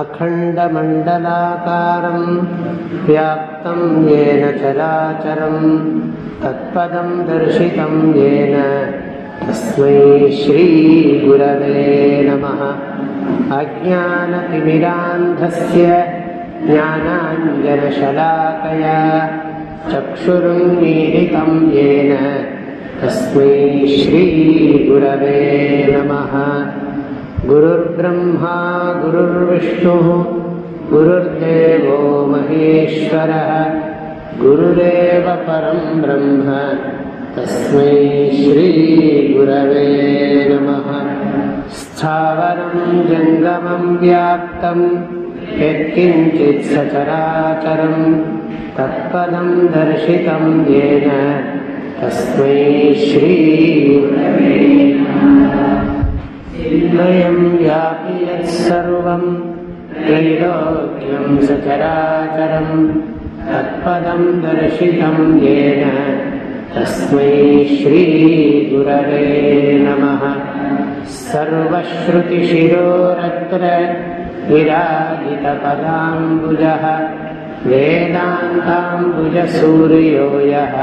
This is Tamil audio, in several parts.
अखण्डमण्डलाकारं व्याप्तं येन चराचरं तत्पदं दर्शितं येन तस्मै श्रीगुरवे नमः। अज्ञानतिमिरान्धस्य ज्ञानाञ्जनशलाकया चक्षुरुन्मीलितं येन तस्मै श्रीगुरवे नमः गुरुर्ब्रह्मा गुरुर्विष्णुः गुरुर्देवो महेश्वरः गुरुरेव परं ब्रह्म तस्मै श्रीगुरवे नमः। स्थावरं जङ्गमं व्याप्तं यत्किञ्चित् सचराचरं तत्पदं दर्शितं येन तस्मै श्रीगुरवे चिन्मयं व्यापि यत्सर्वं त्रैलोक्यं सचराचरं तत्पदं दर्शितं येन। तस्मै श्रीगुरवे नमः। सर्वश्रुतिशिरोरत्र विराजितपदाम्बुजः वेदान्ताम्बुजसूर्यो यः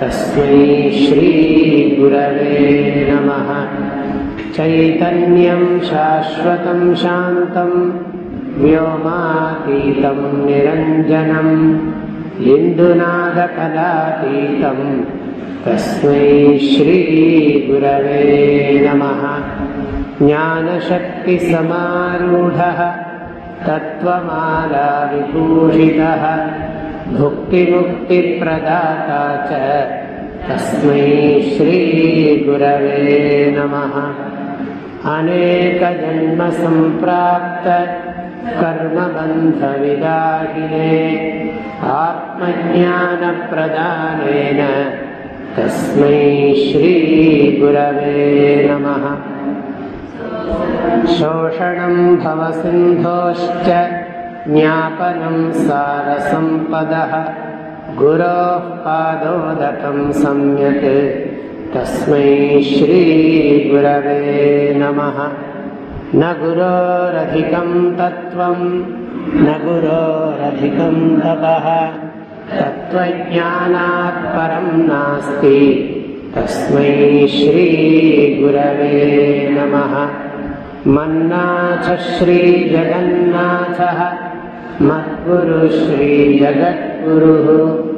तस्मै श्रीगुरवे नमः चैतन्यं शाश्वतं शान्तं व्योमातीतं निरञ्जनम् इन्दुनादकलातीतं तस्मै श्रीगुरवे नमः। ज्ञानशक्तिसमारूढः तत्त्वमालाविभूषितः भुक्तिमुक्तिप्रदाता च तस्मै श्रीगुरवे नमः अनेकजन्मसम्प्राप्त कर्मबन्धविदाहिने आत्मज्ञानप्रदानेन तस्मै श्रीगुरवे नमः। शोषणं भवसिन्धोश्च ज्ञापनं सारसम्पदः। गुरोः पादोदकं सम्यक् तस्मै श्रीगुरवे नमः। न गुरोरधिकं तत्त्वं न गुरोरधिकं तपः। तत्त्वज्ञानात् परं नास्ति। तस्मै श्रीगुरवे नमः। मन्नाथ श्रीजगन्नाथः। मद्गुरु श्रीजगद्गुरुः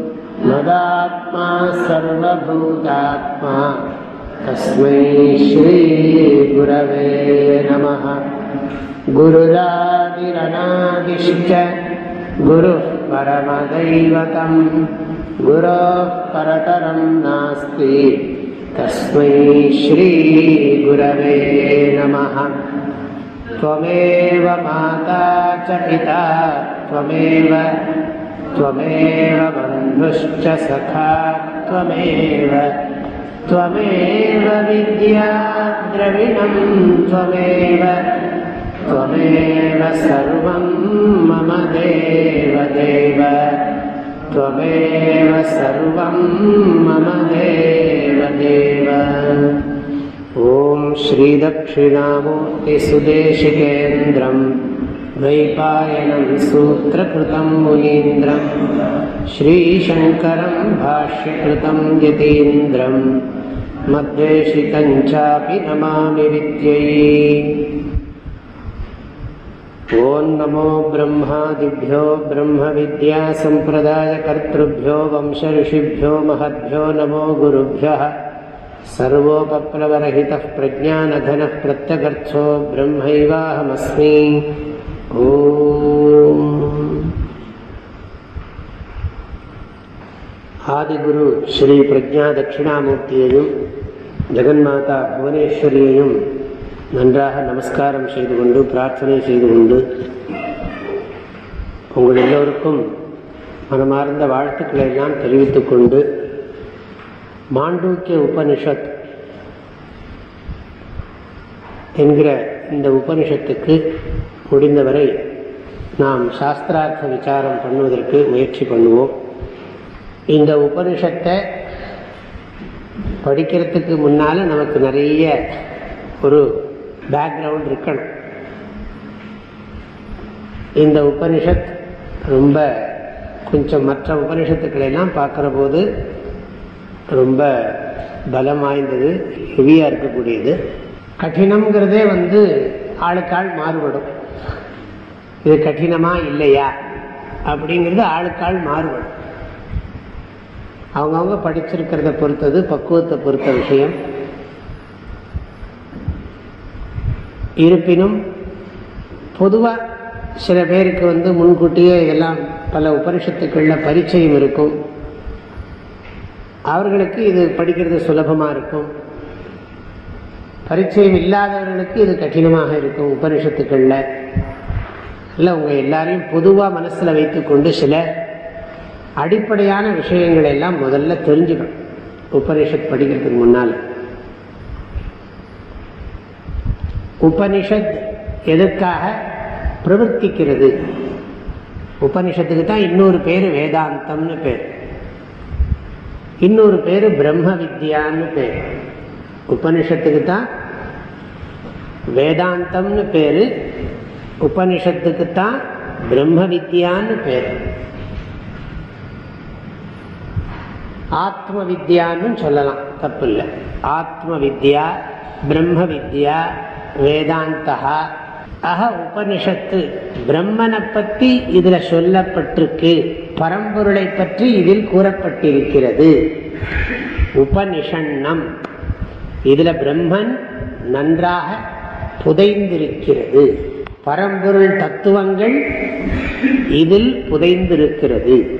मदात्मा सर्वभूतात्मा। तस्मै श्रीगुरवे नमः। गुरुरादिरनादिश्च गुरुः परमदैवतं गुरोः परतरं नास्ति। तस्मै श्रीगुरवे नमः। त्वमेव माता च पिता। त्वमेव त्वमेव बन्धुश्च सखा त्वमेव त्वमेव विद्या द्रविणं त्वमेव त्वमेव सर्वं मम देव देव त्वमेव सर्वं मम देव देव ॐ श्रीदक्षिणामूर्तिसुदेशिकेन्द्रम् द्वैपायनं सूत्रकृतं मुनीन्द्रं श्रीशङ्करं भाष्यकृतं यतीन्द्रं मद्वेषितं चापि नमामि विद्यै ॐ नमो ब्रह्मादिभ्यो ब्रह्मविद्यासम्प्रदायकर्तृभ्यो वंशऋषिभ्यो महद्भ्यो नमो गुरुभ्यः सर्वोपप्लवरहितः प्रज्ञानघनः प्रत्यगर्थो ब्रह्मैवाहमस्मि ஆதிகுரு ஸ்ரீ பிரஜா தட்சிணாமூர்த்தியையும் ஜெகன்மாதா புவனேஸ்வரியையும் நன்றாக நமஸ்காரம் செய்து கொண்டு பிரார்த்தனை செய்து கொண்டு உங்கள் எல்லோருக்கும் மனமார்ந்த வாழ்த்துக்களை எல்லாம் தெரிவித்துக் கொண்டு மாண்டூக்கிய உபனிஷத் என்கிற இந்த உபனிஷத்துக்கு முடிந்தவரை நாம் சாஸ்திரார்த்த விசாரம் பண்ணுவதற்கு முயற்சி பண்ணுவோம். இந்த உபனிஷத்தை படிக்கிறதுக்கு முன்னால் நமக்கு நிறைய ஒரு பேக்ரவுண்ட் இருக்கணும். இந்த உபனிஷத் ரொம்ப கொஞ்சம் மற்ற உபனிஷத்துக்களை எல்லாம் பார்க்குற போது ரொம்ப பலம் வாய்ந்தது ஹெவியாக இருக்கக்கூடியது. கடினங்கிறதே வந்து ஆளுக்காள் மாறுபடும். இது கடினமா இல்லையா? அப்படிங்கிறது ஆளுக்காள் மாறுபடும். அவங்கவுங்க படிச்சிருக்கிறத பொறுத்தது பக்குவத்தை பொறுத்த விஷயம். இருப்பினும் பொதுவாக சில பேருக்கு வந்து முன்கூட்டியே இதெல்லாம் பல உபனிஷத்துக்களில் பரிச்சயம் இருக்கும். அவர்களுக்கு இது படிக்கிறது சுலபமாக இருக்கும். பரிச்சயம் இல்லாதவர்களுக்கு இது கடினமாக இருக்கும் உபனிஷத்துக்களில். இல்லை உங்கள் எல்லாரையும் பொதுவாக மனசில் வைத்துக்கொண்டு சில அடிப்படையான விஷயங்களை எல்லாம் முதல்ல தெரிஞ்சுக்கணும். உபனிஷத் படிக்கிறதுக்கு முன்னால். உபனிஷத் எதற்காக பிரவர்த்திக்கிறது? உபனிஷத்துக்கு தான் இன்னொரு பேர் வேதாந்தம்னு பேர். இன்னொரு பேர் பிரம்ம வித்யான்னு பேர். உபனிஷத்துக்கு தான் வேதாந்தம்னு பேர் உபனிஷத்துக்கு தான் பிரம்ம வித்யான்னு பேர். ஆத்ம வித்யான்னு சொல்லலாம் தப்பு இல்லை ஆத்ம வித்யா பிரம்ம வித்யா வேதாந்தா அஹ உபனிஷத்து. பிரம்மனை பற்றி இதில் சொல்லப்பட்டிருக்கு பரம்பொருளை பற்றி இதில் கூறப்பட்டிருக்கிறது. உபனிஷன்னம். இதில் பிரம்மன் நன்றாக புதைந்திருக்கிறது. பரம்பொருள் தத்துவங்கள் இதில் புதைந்திருக்கிறது.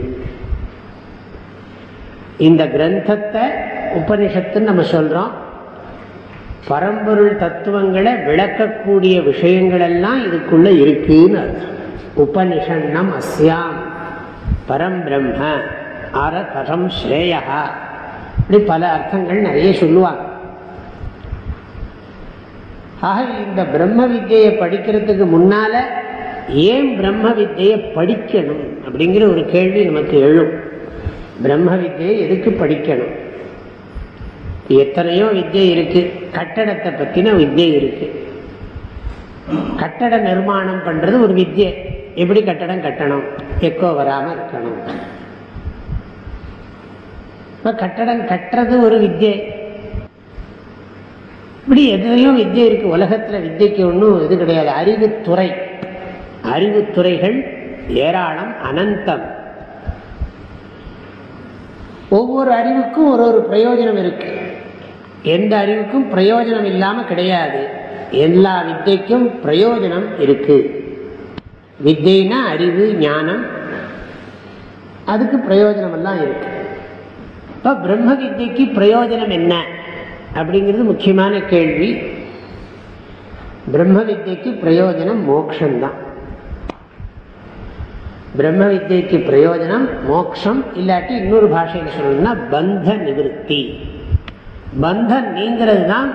இந்த கிரந்தத்தை உபனிஷத்துன்னு நம்ம சொல்றோம். பரம்பொருள் தத்துவங்களை விளக்கக்கூடிய விஷயங்கள் எல்லாம் இதுக்குள்ள இருக்குன்னு அர்த்தம். உபனிஷன்னம் அஸ்யாம் பரம் பிரம்ம அர பரம் ஸ்ரேயா. இப்படி பல அர்த்தங்கள் நிறைய சொல்லுவாங்க. ஆக இந்த பிரம்ம வித்தியை படிக்கிறதுக்கு முன்னால ஏன் பிரம்ம வித்தியை படிக்கணும் அப்படிங்கிற ஒரு கேள்வி நமக்கு எழும். பிரம்ம வித்தியை எதுக்கு படிக்கணும்? எத்தனையோ வித்தியை இருக்கு. கட்டடத்தை பத்தின வித்தியை இருக்கு. கட்டட நிர்மாணம் பண்றது ஒரு வித்தியை. எப்படி கட்டடம் கட்டணும்? எக்கோ வராம இருக்கணும். இப்ப கட்டடம் கட்டுறது ஒரு வித்தியை. இப்படி எதுலையோ வித்தியை இருக்கு. உலகத்துல வித்தியக்கு ஒன்றும் இது கிடையாது. அறிவுத்துறை. அறிவுத்துறைகள் ஏராளம் அனந்தம். ஒவ்வொரு அறிவுக்கும் ஒரு ஒரு பிரயோஜனம் இருக்கு. எந்த அறிவுக்கும் பிரயோஜனம் இல்லாம கிடையாது. எல்லா வித்தைக்கும் பிரயோஜனம் இருக்கு. வித்தைனா அறிவு ஞானம். அதுக்கு பிரயோஜனம் எல்லாம் இருக்கு. இப்ப பிரம்ம வித்தைக்கு பிரயோஜனம் என்ன? அப்படிங்கிறது முக்கியமான கேள்வி. பிரம்ம வித்தைக்கு பிரயோஜனம் மோக்ஷந்தான். பிரம்ம வித்தைக்கு பிரயோஜனம் மோக்ஷம் இல்லாட்டி இன்னொரு பாஷையில் சொல்லணும்னா பந்த நிவர்த்தி. பந்தம் நீங்கிறது தான்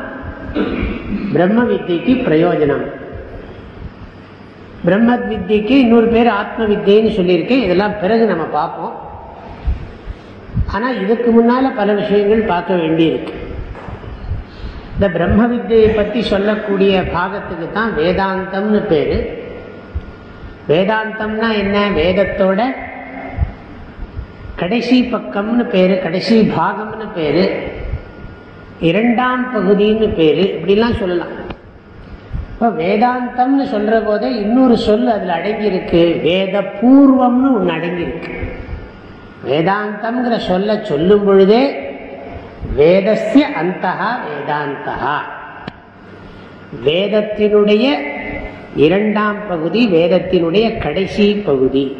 பிரம்ம வித்தைக்கு பிரயோஜனம். பிரம்ம வித்தியக்கு இன்னொரு பேர் ஆத்ம வித்தியன்னு சொல்லியிருக்கேன் இதெல்லாம் பிறகு நம்ம பார்ப்போம். ஆனால் இதுக்கு முன்னால பல விஷயங்கள் பார்க்க வேண்டியிருக்கு. இந்த பிரம்ம வித்தியை பற்றி சொல்லக்கூடிய பாகத்துக்கு தான் வேதாந்தம்னு பேர். வேதாந்தம்னா என்ன? வேதத்தோட கடைசி பக்கம்னு பேர் கடைசி பாகம்னு பேர். இரண்டாம் பகுதின்னு பேர். இப்படிலாம் சொல்லலாம். இப்போ வேதாந்தம்னு சொல்கிற போதே இன்னொரு சொல் அதில் அடங்கியிருக்கு. வேத பூர்வம்னு ஒன்று அடங்கியிருக்கு. வேதாந்தம்ங்கிற சொல்ல சொல்லும் பொழுதே வேதஸ்ய அந்த வேதாந்தகா வேதத்தினுடைய இரண்டாம் பகுதி வேதத்தினுடைய கடைசி பகுதி.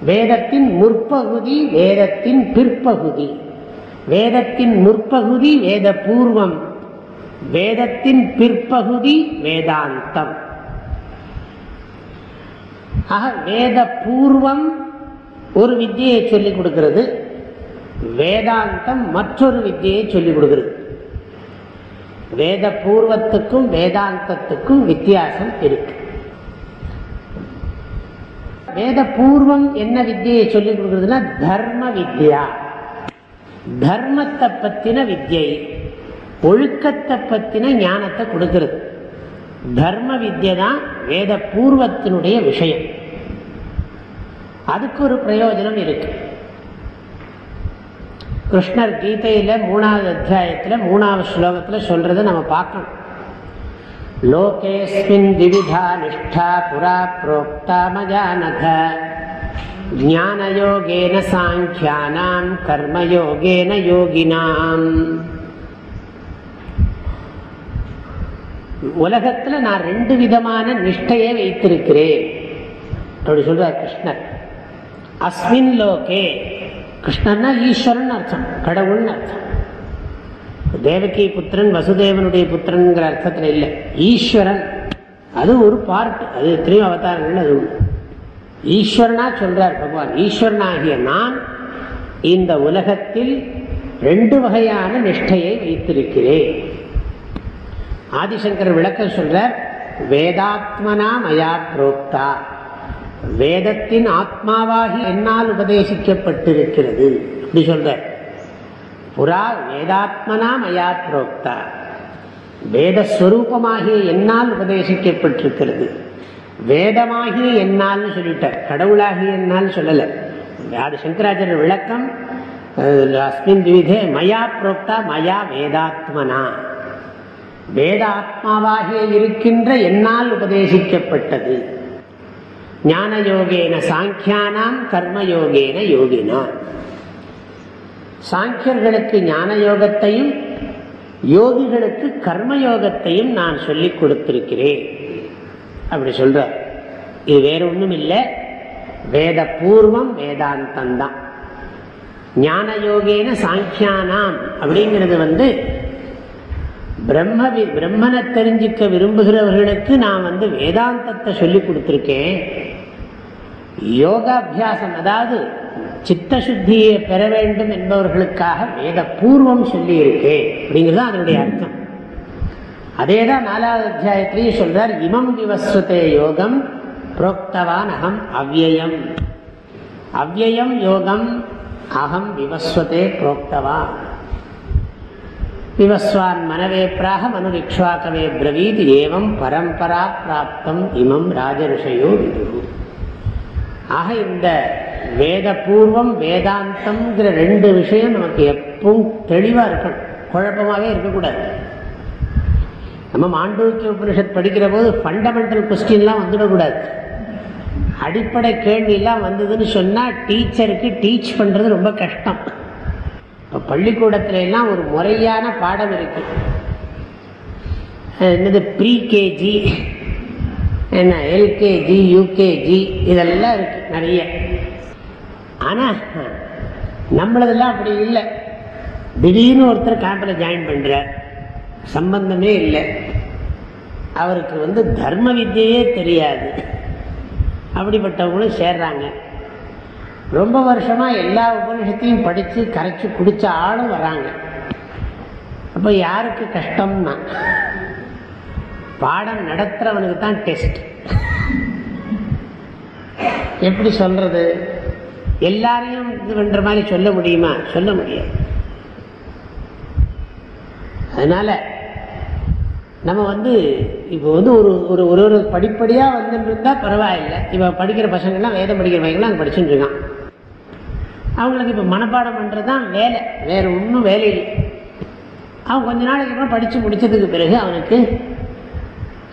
வேதத்தின் முற்பகுதி வேதத்தின் பிற்பகுதி. வேதத்தின் முற்பகுதி வேத பூர்வம் வேதத்தின் பிற்பகுதி வேதாந்தம். ஆக வேத பூர்வம் ஒரு வித்தியை சொல்லிக் கொடுக்கிறது. வேதாந்தம் மற்றொரு வித்தியை சொல்லிக் கொடுக்குறது. வேத பூர்வத்துக்கும் வேதாந்தத்துக்கும் வித்தியாசம் இருக்கு. வேத பூர்வம் என்ன வித்தியை சொல்லிக் கொடுக்குறதுன்னா தர்ம வித்யா. தர்மத்தை பத்தின வித்யை ஒழுக்கத்தை பத்தின ஞானத்தை கொடுக்கிறது. தர்ம வித்யை தான் வேத பூர்வத்தினுடைய விஷயம். அதுக்கு ஒரு பிரயோஜனம் இருக்கு. கிருஷ்ணர் கீதையில மூணாவது அத்தியாயத்தில் மூணாவது ஸ்லோகத்தில் சொல்றதை நம்ம பார்க்கணும். லோகேஸ்மின் திவிதா நிஷ்டா புரா புரோக்தா மஜானக ஞானயோகேன சாங்கியானாம் கர்மயோகேன யோகினாம். உலகத்துல நான் ரெண்டு விதமான நிஷ்டையை வைத்திருக்கிறேன். அப்படி சொல்றார் கிருஷ்ணர். அஸ்மின் லோகே கிருஷ்ணன்னா ஈஸ்வரன் அர்த்தம் கடவுள்னு அர்த்தம். தேவகி புத்திரன் வசுதேவனுடைய புத்திரன்கிற அர்த்தத்தில் இல்லை. ஈஸ்வரன் அது ஒரு பார்ட் அது எத்தனையோ அவதாரங்கள் அது உண்டு. ஈஸ்வரனா சொல்றார் பகவான் ஈஸ்வரனாகிய நான் இந்த உலகத்தில் ரெண்டு வகையான நிஷ்டையை வைத்திருக்கிறேன். ஆதிசங்கர் விளக்கம் சொல்றார் வேதாத்மனா மயா புரோக்தா. வேதத்தின் ஆத்மாவாகி என்னால் உபதேசிக்கப்பட்டிருக்கிறது. அப்படி சொல்ற. புறா வேதாத்மனா மயா புரோக்தா. வேதஸ்வரூபமாகிய என்னால் உபதேசிக்கப்பட்டிருக்கிறது. வேதமாகிய என்னால் சொல்லிட்டார். கடவுளாகிய என்னால் சொல்லலை. யாரு? சங்கராச்சாரிய விளக்கம். அஸ்மின் திவிதே மயா புரோக்தா மயா வேதாத்மனா. வேதாத்மாவாகிய இருக்கின்ற என்னால் உபதேசிக்கப்பட்டது. ஞான யோகேன சாங்கியானாம் கர்மயோகேன யோகினா. சாங்கியர்களுக்கு ஞான யோகத்தையும் யோகிகளுக்கு கர்மயோகத்தையும் நான் சொல்லிக் கொடுத்திருக்கிறேன். அப்படி சொல்ற. இது வேற ஒன்றும் இல்லை. வேத பூர்வம் வேதாந்தம் தான் ஞான யோகேன சாங்கியானாம் அப்படிங்கிறது வந்து பிரம்ம பிரம்மனை தெரிஞ்சிக்க விரும்புகிறவர்களுக்கு நான் வந்து வேதாந்தத்தை சொல்லி கொடுத்துருக்கேன். யோகாபியாசம் அதாவது சித்த சுத்தியை பெற வேண்டும் என்பவர்களுக்காக வேத பூர்வம் சொல்லி இருக்கேன் அப்படிங்கிறது அதனுடைய அர்த்தம். அதே தான் நாலாவது அத்தியாயத்திலையும் சொல்றார் இமம் விவஸ்வதே யோகம் புரோக்தவான் அகம் அவ்வயம். அவ்வயம் யோகம் அகம் விவஸ்வதே புரோக்தவான். விவஸ்வான் மனவே பிராக மனுரிக்ஷாக்கவே பிரவீத் ஏவம் பரம்பரா பிராப்தம் இமம் ராஜரிஷையோ விது ஆக இந்த வேத பூர்வம் வேதாந்தம்ங்கிற ரெண்டு விஷயம் நமக்கு எப்பவும் தெளிவாக இருக்கணும் குழப்பமாகவே இருக்கக்கூடாது. நம்ம மாண்டூக்கிய உபனிஷத் படிக்கிற போது ஃபண்டமெண்டல் கொஸ்டின்லாம் வந்துடக்கூடாது. அடிப்படை கேள்வியெல்லாம் வந்ததுன்னு சொன்னால் டீச்சருக்கு டீச் பண்ணுறது ரொம்ப கஷ்டம். பள்ளிக்கூடத்துல எல்லாம் ஒரு முறையான பாடம் இருக்கு. என்னது? ப்ரீ கேஜி என்ன எல்கேஜி யூகேஜி இதெல்லாம் இருக்கு நிறைய. ஆனால் நம்மளதெல்லாம் அப்படி இல்லை. திடீர்னு ஒருத்தர் கேம்பில் ஜாயின் பண்ணுறார் சம்பந்தமே இல்லை. அவருக்கு வந்து தர்ம வித்தியே தெரியாது. அப்படிப்பட்டவங்களும் சேர்றாங்க. ரொம்ப வருஷமா எல்லா உபனிஷத்தையும் படித்து கரைச்சி குடிச்ச ஆளும் வராங்க. அப்போ யாருக்கு கஷ்டம்னா? பாடம் நடத்துறவனுக்கு தான் டெஸ்ட். எப்படி சொல்றது? எல்லாரையும் இது பண்ணுற மாதிரி சொல்ல முடியுமா? சொல்ல முடியாது. அதனால நம்ம வந்து இப்போ வந்து ஒரு ஒரு ஒரு ஒரு படிப்படியாக வந்துட்டு இருந்தால் பரவாயில்லை. இப்போ படிக்கிற பசங்கள்லாம் வேதம் படிக்கிற பையங்கள்லாம் அங்கே படிச்சுட்டு இருக்கான். அவங்களுக்கு இப்போ மனப்பாடம் பண்ணுறது தான் வேலை. வேறு ஒன்றும் வேலை இல்லை. அவன் கொஞ்ச நாளைக்கு அப்புறம் படித்து முடித்ததுக்கு பிறகு அவனுக்கு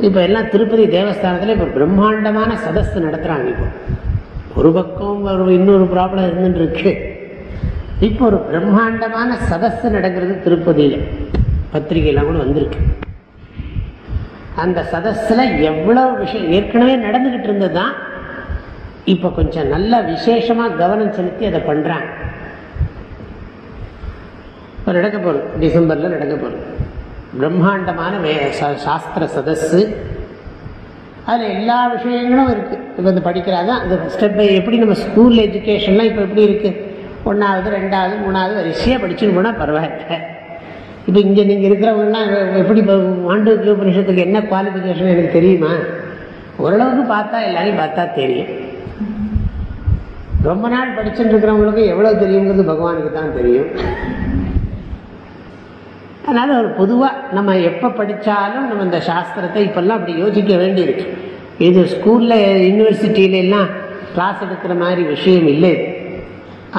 இப்போ எல்லாம் திருப்பதி தேவஸ்தானத்தில் இப்போ பிரம்மாண்டமான சதஸ்து நடத்துகிறாங்க இப்போ. ஒரு பக்கம் ஒரு இன்னொரு ப்ராப்ளம் இருந்துருக்கு இப்போ ஒரு பிரம்மாண்டமான சதஸ்து நடக்கிறது திருப்பதியில். பத்திரிகையெல்லாம் கூட வந்திருக்கு. அந்த சதஸில் எவ்வளோ விஷயம் ஏற்கனவே நடந்துக்கிட்டு இருந்தது தான் இப்போ கொஞ்சம் நல்ல விசேஷமாக கவனம் செலுத்தி அதை பண்ணுறாங்க இப்போ நடக்க போகுது. டிசம்பரில் நடக்க போகுது. பிரம்மாண்டமான வே சா- சாஸ்திர சதஸ்ஸு. அதில் எல்லா விஷயங்களும் இருக்குது இப்போ இந்த படிக்கிறாதான். அந்த ஸ்டெப் பை எப்படி நம்ம ஸ்கூல் எஜுகேஷன்லாம் இப்போ எப்படி இருக்குது ஒன்றாவது ரெண்டாவது மூணாவது வரிசையாக படிச்சுன்னு போனால் பரவாயில்ல. இப்போ இங்கே நீங்கள் இருக்கிறவங்கலாம் எப்படி இப்போ ஆண்டு உபநிஷத்துக்கு என்ன குவாலிஃபிகேஷன் எனக்கு தெரியுமா? ஓரளவுக்கு பார்த்தா எல்லாரையும் பார்த்தா தெரியும். ரொம்ப நாள் படிச்சுட்டு இருக்கிறவங்களுக்கு எவ்வளோ தெரியுங்கிறது பகவானுக்கு தான் தெரியும். அதனால் ஒரு பொதுவாக நம்ம எப்போ படித்தாலும் நம்ம இந்த சாஸ்திரத்தை இப்போல்லாம் அப்படி யோசிக்க வேண்டியிருக்கு. இது ஸ்கூலில் யூனிவர்சிட்டியில எல்லாம் கிளாஸ் எடுக்கிற மாதிரி விஷயம் இல்லை.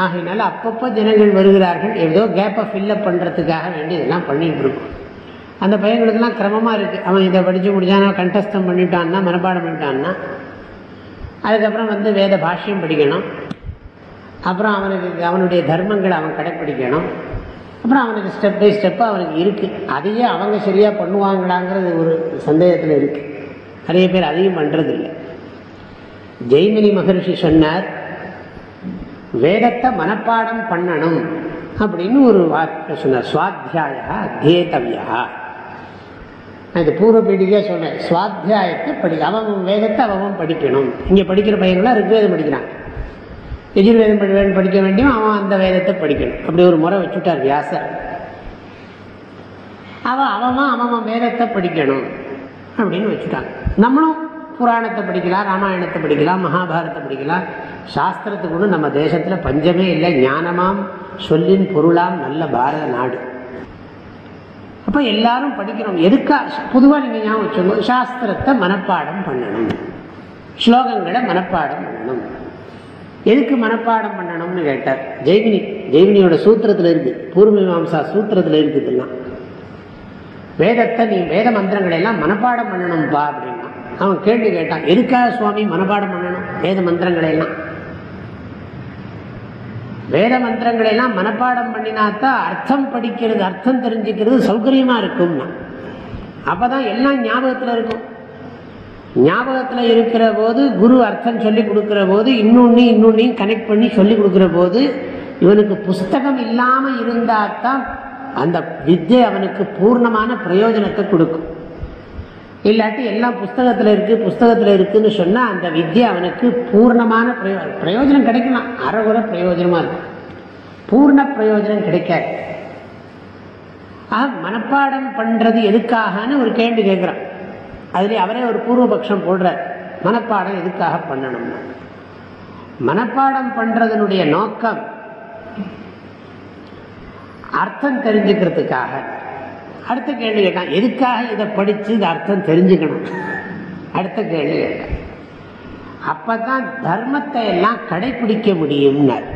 ஆகையினால அப்பப்போ ஜனங்கள் வருகிறார்கள். ஏதோ கேப்பை ஃபில்லப் பண்ணுறதுக்காக வேண்டி இதெல்லாம் பண்ணிகிட்டு இருக்கும் அந்த பையன்களுக்கெல்லாம் கிரமமாக இருக்குது அவன் இதை படித்து முடிஞ்சானா கண்டஸ்தம் பண்ணிட்டான்னா மனப்பாடம் பண்ணிட்டான்னா அதுக்கப்புறம் வந்து வேத பாஷ்யம் படிக்கணும். அப்புறம் அவனுக்கு அவனுடைய தர்மங்களை அவன் கடைப்பிடிக்கணும். அப்புறம் அவனுக்கு ஸ்டெப் பை ஸ்டெப்பாக அவனுக்கு இருக்குது அதையே அவங்க சரியாக பண்ணுவாங்களாங்கிறது ஒரு சந்தேகத்தில் இருக்குது நிறைய பேர் அதையும் பண்ணுறதில்லை ஜெய்மினி மகர்ஷி சொன்னார் வேதத்தை மனப்பாடம் பண்ணணும். அப்படின்னு ஒரு வார்த்தை சொன்னார். சுவாத்தியாய அத்தியேதவியா நான் இது பூர்வ பீடிக்காக சொன்னேன். சுவாத்தியாயத்தை படி அவன் வேதத்தை அவன் படிக்கணும். இங்கே படிக்கிற பையங்களாம் ரிக்வேதம் படிக்கிறான். எஜுர்வேதம் வேதம் படிக்க வேண்டியும் அவன் அந்த வேதத்தை படிக்கணும். அப்படி ஒரு முறை வச்சுட்டார் வியாசர். அவன் அவன் அவன் வேதத்தை படிக்கணும் அப்படின்னு வச்சுட்டாங்க. நம்மளும் புராணத்தை படிக்கலாம் ராமாயணத்தை படிக்கலாம் மகாபாரத்தை படிக்கலாம். சாஸ்திரத்துக்கு கூட நம்ம தேசத்தில் பஞ்சமே இல்லை. ஞானமாம் சொல்லின் பொருளாம் நல்ல பாரத நாடு. அப்போ எல்லாரும் படிக்கிறோம் எதுக்கா? பொதுவாக நீங்கள் ஞாபகம் வச்சுக்கோங்க. சாஸ்திரத்தை மனப்பாடம் பண்ணணும். ஸ்லோகங்களை மனப்பாடம் பண்ணணும். எதுக்கு மனப்பாடம் பண்ணணும்னு கேட்டார். ஜெய்மினி ஜெய்மினியோட சூத்திரத்தில் இருக்கு. பூர்வமீமாம்சா சூத்திரத்தில் இருக்குதுலாம் வேதத்தை நீ வேத மந்திரங்களை எல்லாம் மனப்பாடம் பண்ணணும்பா அப்படின்னா அவன் கேள்வி கேட்டான் எதுக்காக சுவாமி மனப்பாடம் பண்ணணும்? வேத மந்திரங்களை எல்லாம். வேத மந்திரங்களை எல்லாம் மனப்பாடம் பண்ணினாத்தான் அர்த்தம் படிக்கிறது அர்த்தம் தெரிஞ்சுக்கிறது சௌகரியமா இருக்கும்னா. அப்பதான் எல்லாம் ஞாபகத்தில் இருக்கும். ஞாபகத்தில் இருக்கிற போது குரு அர்த்தம் சொல்லி கொடுக்கிற போது இன்னொன்னு இன்னொன்னையும் கனெக்ட் பண்ணி சொல்லி கொடுக்கிற போது இவனுக்கு புஸ்தகம் இல்லாமல் இருந்தால்தான் அந்த வித்யை அவனுக்கு பூர்ணமான பிரயோஜனத்தை கொடுக்கும். இல்லாட்டி எல்லாம் புஸ்தகத்தில் இருக்குது புஸ்தகத்தில் இருக்குதுன்னு சொன்னால் அந்த வித்யை அவனுக்கு பூர்ணமான பிரயோ பிரயோஜனம் கிடைக்கலாம். அறகுற பிரயோஜனமாக இருக்கும் பூர்ண பிரயோஜனம் கிடைக்காது. ஆக மனப்பாடம் பண்ணுறது எதுக்காகன்னு ஒரு கேள்வி கேட்குறான் அதுலேயே அவரே ஒரு பூர்வபக்ஷம் போடுறார். மனப்பாடம் எதுக்காக பண்ணணும்னா. மனப்பாடம் பண்ணுறதனுடைய நோக்கம் அர்த்தம் தெரிஞ்சுக்கிறதுக்காக. அடுத்த கேள்வி கேட்டான் எதுக்காக இதை படித்து இந்த அர்த்தம் தெரிஞ்சுக்கணும்? அடுத்த கேள்வி கேட்டான் அப்பதான் தர்மத்தை எல்லாம் கடைபிடிக்க முடியும்னார்.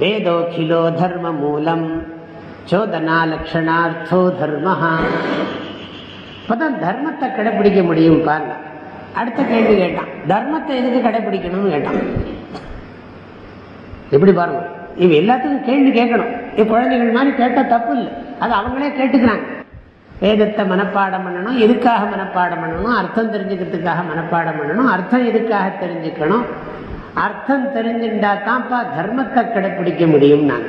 வேதோகிலோ தர்ம மூலம் சோதனா லட்சணார்த்தோ தர்மஹா. அப்பதான் தர்மத்தை கடைபிடிக்க முடியும் பாருங்க. அடுத்த கேள்வி கேட்டான். தர்மத்தை எதுக்கு கடைபிடிக்கணும்னு கேட்டான். எப்படி பாருங்க. இவ எல்லாத்துக்கும் கேள்வி கேட்கணும். இவ குழந்தைகள் மாதிரி கேட்ட தப்பு இல்லை. அது அவங்களே கேட்டுக்கிறாங்க. வேதத்தை மனப்பாடம் பண்ணணும் எதுக்காக மனப்பாடம் பண்ணணும் அர்த்தம் தெரிஞ்சுக்கிறதுக்காக மனப்பாடம் பண்ணணும் அர்த்தம் எதுக்காக தெரிஞ்சுக்கணும்? அர்த்தம் தெரிஞ்சுட்டா தான்ப்பா தர்மத்தை கடைபிடிக்க முடியும் நான்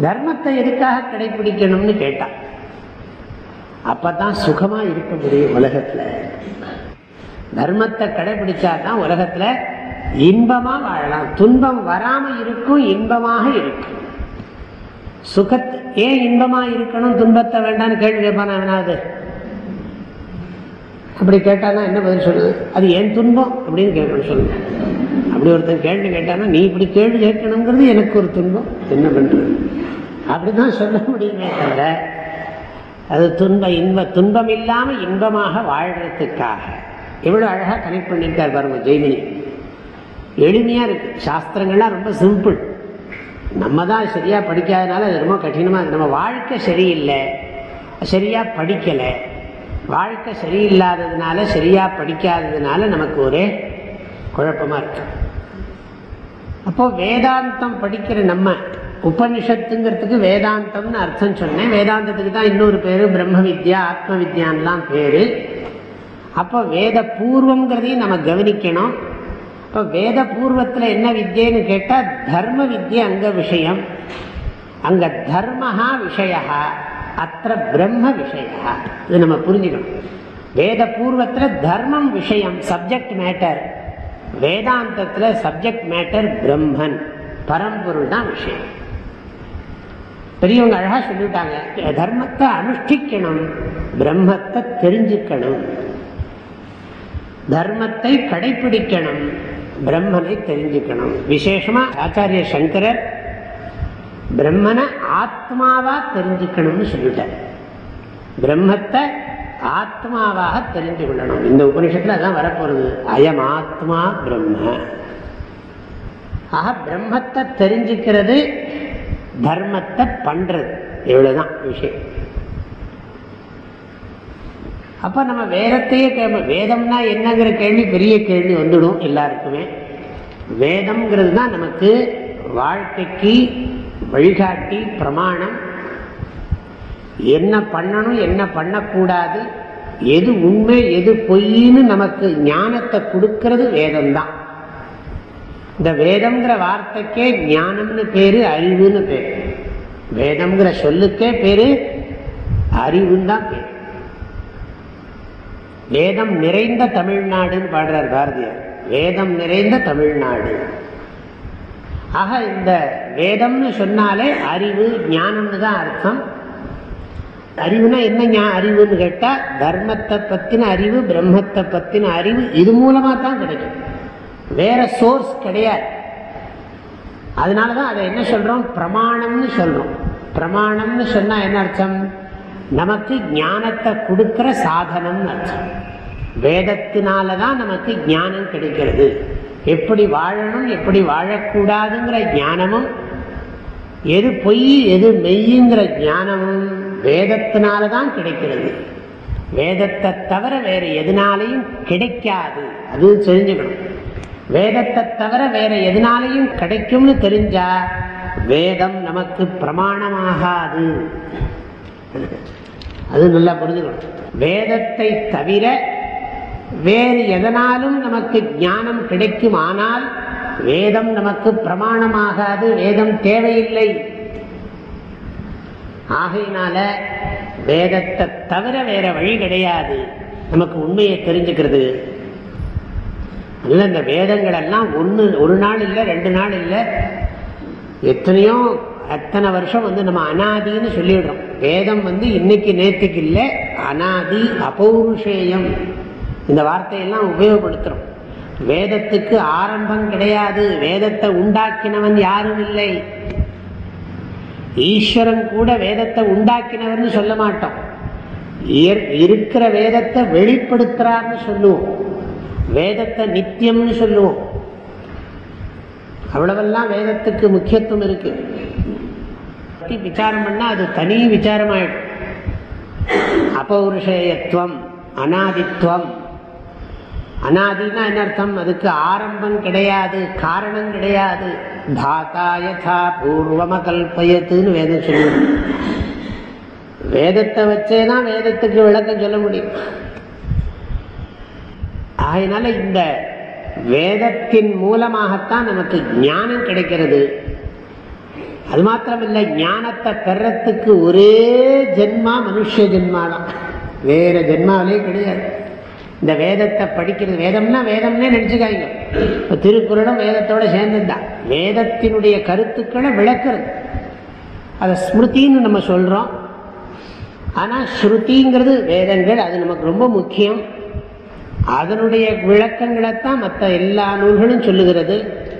தர்மத்தை எதுக்காக கடைபிடிக்கணும்னு கேட்டான் அப்பதான் சுகமா இருக்க முடியும் உலகத்துல. தர்மத்தை கடைபிடிச்சா தான் உலகத்துல இன்பமா வாழலாம். துன்பம் வராம இருக்கும் இன்பமாக இருக்கும். சுகத்தை ஏன் இன்பமா இருக்கணும்? துன்பத்தை வேண்டாம்னு கேள்வி கேட்பானா வேணாது அப்படி கேட்டானா என்ன பதில் சொல்லுது? அது ஏன் துன்பம் அப்படின்னு கேட்கணும் சொல்லுங்க. அப்படி ஒருத்தன் கேள்வி கேட்டானா நீ இப்படி கேள்வி கேட்கணுங்கிறது எனக்கு ஒரு துன்பம். என்ன பண்றது? அப்படிதான் சொல்ல முடியுமே தவிர அது துன்ப இன்ப துன்பம் இல்லாமல் இன்பமாக வாழ்கிறதுக்காக எவ்வளோ அழகாக கனெக்ட் பண்ணியிருக்கார் பாருங்க ஜெய்மினி. எளிமையாக இருக்கு. சாஸ்திரங்கள்லாம் ரொம்ப சிம்பிள் நம்ம தான் சரியாக படிக்காதனால அது ரொம்ப கடினமாக நம்ம வாழ்க்கை சரியில்லை. சரியாக படிக்கலை. வாழ்க்கை சரியில்லாததுனால சரியாக படிக்காததுனால நமக்கு ஒரே குழப்பமா இருக்கு. அப்போ வேதாந்தம் படிக்கிற நம்ம உபனிஷத்துங்கிறதுக்கு வேதாந்தம்னு அர்த்தம் சொன்னேன். வேதாந்தத்துக்கு தான் இன்னொரு பேர் பிரம்ம வித்யா ஆத்ம வித்யான்லாம் பேர். அப்போ வேத பூர்வங்கிறதையும் நம்ம கவனிக்கணும். இப்போ வேத பூர்வத்தில் என்ன வித்யன்னு கேட்டால் தர்ம வித்யா அங்க விஷயம். அங்கே தர்மஹா விஷயா அத்த பிரம்ம விஷயா இது நம்ம புரிஞ்சுக்கணும். வேத பூர்வத்தில் தர்மம் விஷயம் சப்ஜெக்ட் மேட்டர் வேதாந்தத்தில் சப்ஜெக்ட் மேட்டர் பிரம்மன். பரம்பொருள் தான் விஷயம். பெரியவங்க அழகா சொல்லிவிட்டாங்க. தர்மத்தை அனுஷ்டிக்கணும். பிரம்மத்தை தெரிஞ்சுக்கணும். தர்மத்தை கடைபிடிக்கணும் பிரம்மனை தெரிஞ்சுக்கணும். விசேஷமா ஆச்சாரிய சங்கரர் பிரம்மனை ஆத்மாவா தெரிஞ்சுக்கணும்னு சொல்லிட்டார். பிரம்மத்தை ஆத்மாவாக தெரிஞ்சு கொள்ளணும் இந்த உபனிஷத்துல அதான் வரப்போறது. அயம் ஆத்மா பிரம்ம. ஆக பிரம்மத்தை தெரிஞ்சுக்கிறது தர்மத்தை பண்றது. இவ்வளவுதான் விஷயம். அப்ப நம்ம வேதத்தையே கேட்ப வேதம்னா என்னங்கிற கேள்வி பெரிய கேள்வி வந்துடும் எல்லாருக்குமே. வேதம்ங்கிறது தான் நமக்கு வாழ்க்கைக்கு வழிகாட்டி பிரமாணம். என்ன பண்ணணும் என்ன பண்ணக்கூடாது எது உண்மை எது பொய்ன்னு நமக்கு ஞானத்தை கொடுக்கறது வேதம் தான் இந்த வேதம்ங்கிற வார்த்தைக்கே ஞானம்னு பேரு அறிவுன்னு பேரு. வேதம்ங்கிற சொல்லுக்கே பேரு அறிவுன்னு தான் பேரு. வேதம் நிறைந்த தமிழ்நாடுன்னு பாடுறார் பாரதியார். வேதம் நிறைந்த தமிழ்நாடு. ஆக இந்த வேதம்னு சொன்னாலே அறிவு ஞானம்னு தான் அர்த்தம். அறிவுனா என்ன அறிவுன்னு கேட்டால் தர்மத்தை பற்றின அறிவு பிரம்மத்தை பற்றின அறிவு இது மூலமாக தான் கிடைக்கும். வேற சோர்ஸ் கிடையாது. அதனாலதான் அதை என்ன சொல்றோம்? பிரமாணம்னு சொல்றோம். பிரமாணம்னு சொன்னா என்ன அர்த்தம்? நமக்கு ஞானத்தை கொடுக்கிற சாதனம் அர்த்தம். வேதத்தினாலதான் நமக்கு ஞானம் கிடைக்கிறது. எப்படி வாழணும் எப்படி வாழக்கூடாதுங்கிற ஞானமும் எது பொய் எது மெய்யுங்கிற ஞானமும் வேதத்தினாலதான் கிடைக்கிறது. வேதத்தை தவிர வேற எதனாலையும் கிடைக்காது. அது தெரிஞ்சுக்கணும். வேதத்தை தவிர வேற எதனாலையும் கிடைக்கும்னு தெரிஞ்சா வேதம் நமக்கு பிரமாணமாகாது. அது நல்லா புரிஞ்சுக்கணும். வேதத்தை தவிர வேறு எதனாலும் நமக்கு ஞானம் கிடைக்கும் ஆனால் வேதம் நமக்கு பிரமாணமாகாது வேதம் தேவையில்லை. ஆகையினால வேதத்தை தவிர வேற வழி கிடையாது. நமக்கு உண்மையை தெரிஞ்சுக்கிறது. இல்லை இந்த வேதங்கள் எல்லாம் ஒன்று ஒரு நாள் இல்லை ரெண்டு நாள் இல்லை. எத்தனையோ அத்தனை வருஷம் வந்து நம்ம அனாதின்னு சொல்லிடுறோம். வேதம் வந்து இன்னைக்கு நேற்றுக்கு இல்லை அனாதி அபௌருஷேயம். இந்த வார்த்தையெல்லாம் உபயோகப்படுத்துகிறோம் வேதத்துக்கு ஆரம்பம் கிடையாது. வேதத்தை உண்டாக்கினவன் யாரும் இல்லை. ஈஸ்வரன் கூட வேதத்தை உண்டாக்கினவர்னு சொல்ல மாட்டோம். இருக்கிற வேதத்தை வெளிப்படுத்துறார்னு சொல்லுவோம். வேதத்தை நித்தியம்னு சொல்லுவோம். அவ்வளவெல்லாம் வேதத்துக்கு முக்கியத்துவம் இருக்கு. விசாரம் பண்ணா அது தனி விசாரமாயிடும். அபௌருஷேயத்துவம் அனாதித்வம் அனாதினா என்ன அர்த்தம்? அதுக்கு ஆரம்பம் கிடையாது காரணம் கிடையாது. தாத்தா யதா பூர்வம கல்பயத்துன்னு வேதம் சொல்லுவோம் வேதத்தை வச்சேதான் வேதத்துக்கு விளக்கம் சொல்ல முடியும். அதனால இந்த வேதத்தின் மூலமாகத்தான் நமக்கு ஞானம் கிடைக்கிறது. அது மாத்திரமில்லை ஞானத்தை பெறத்துக்கு ஒரே ஜென்மா மனுஷ ஜென்மா தான் வேற ஜென்மாவிலே கிடையாது. இந்த வேதத்தை படிக்கிறது வேதம்னா வேதம்னே நினைச்சுக்காங்க இப்போ திருக்குறளும் வேதத்தோட சேர்ந்துதான் வேதத்தினுடைய கருத்துக்களை விளக்குறது. அதை ஸ்மிருதின்னு நம்ம சொல்கிறோம் ஆனால் ஸ்ருதிங்கிறது வேதங்கள் அது நமக்கு ரொம்ப முக்கியம். அதனுடைய விளக்கங்களைத்தான் மற்ற எல்லா நூல்களும் சொல்லுகிறது.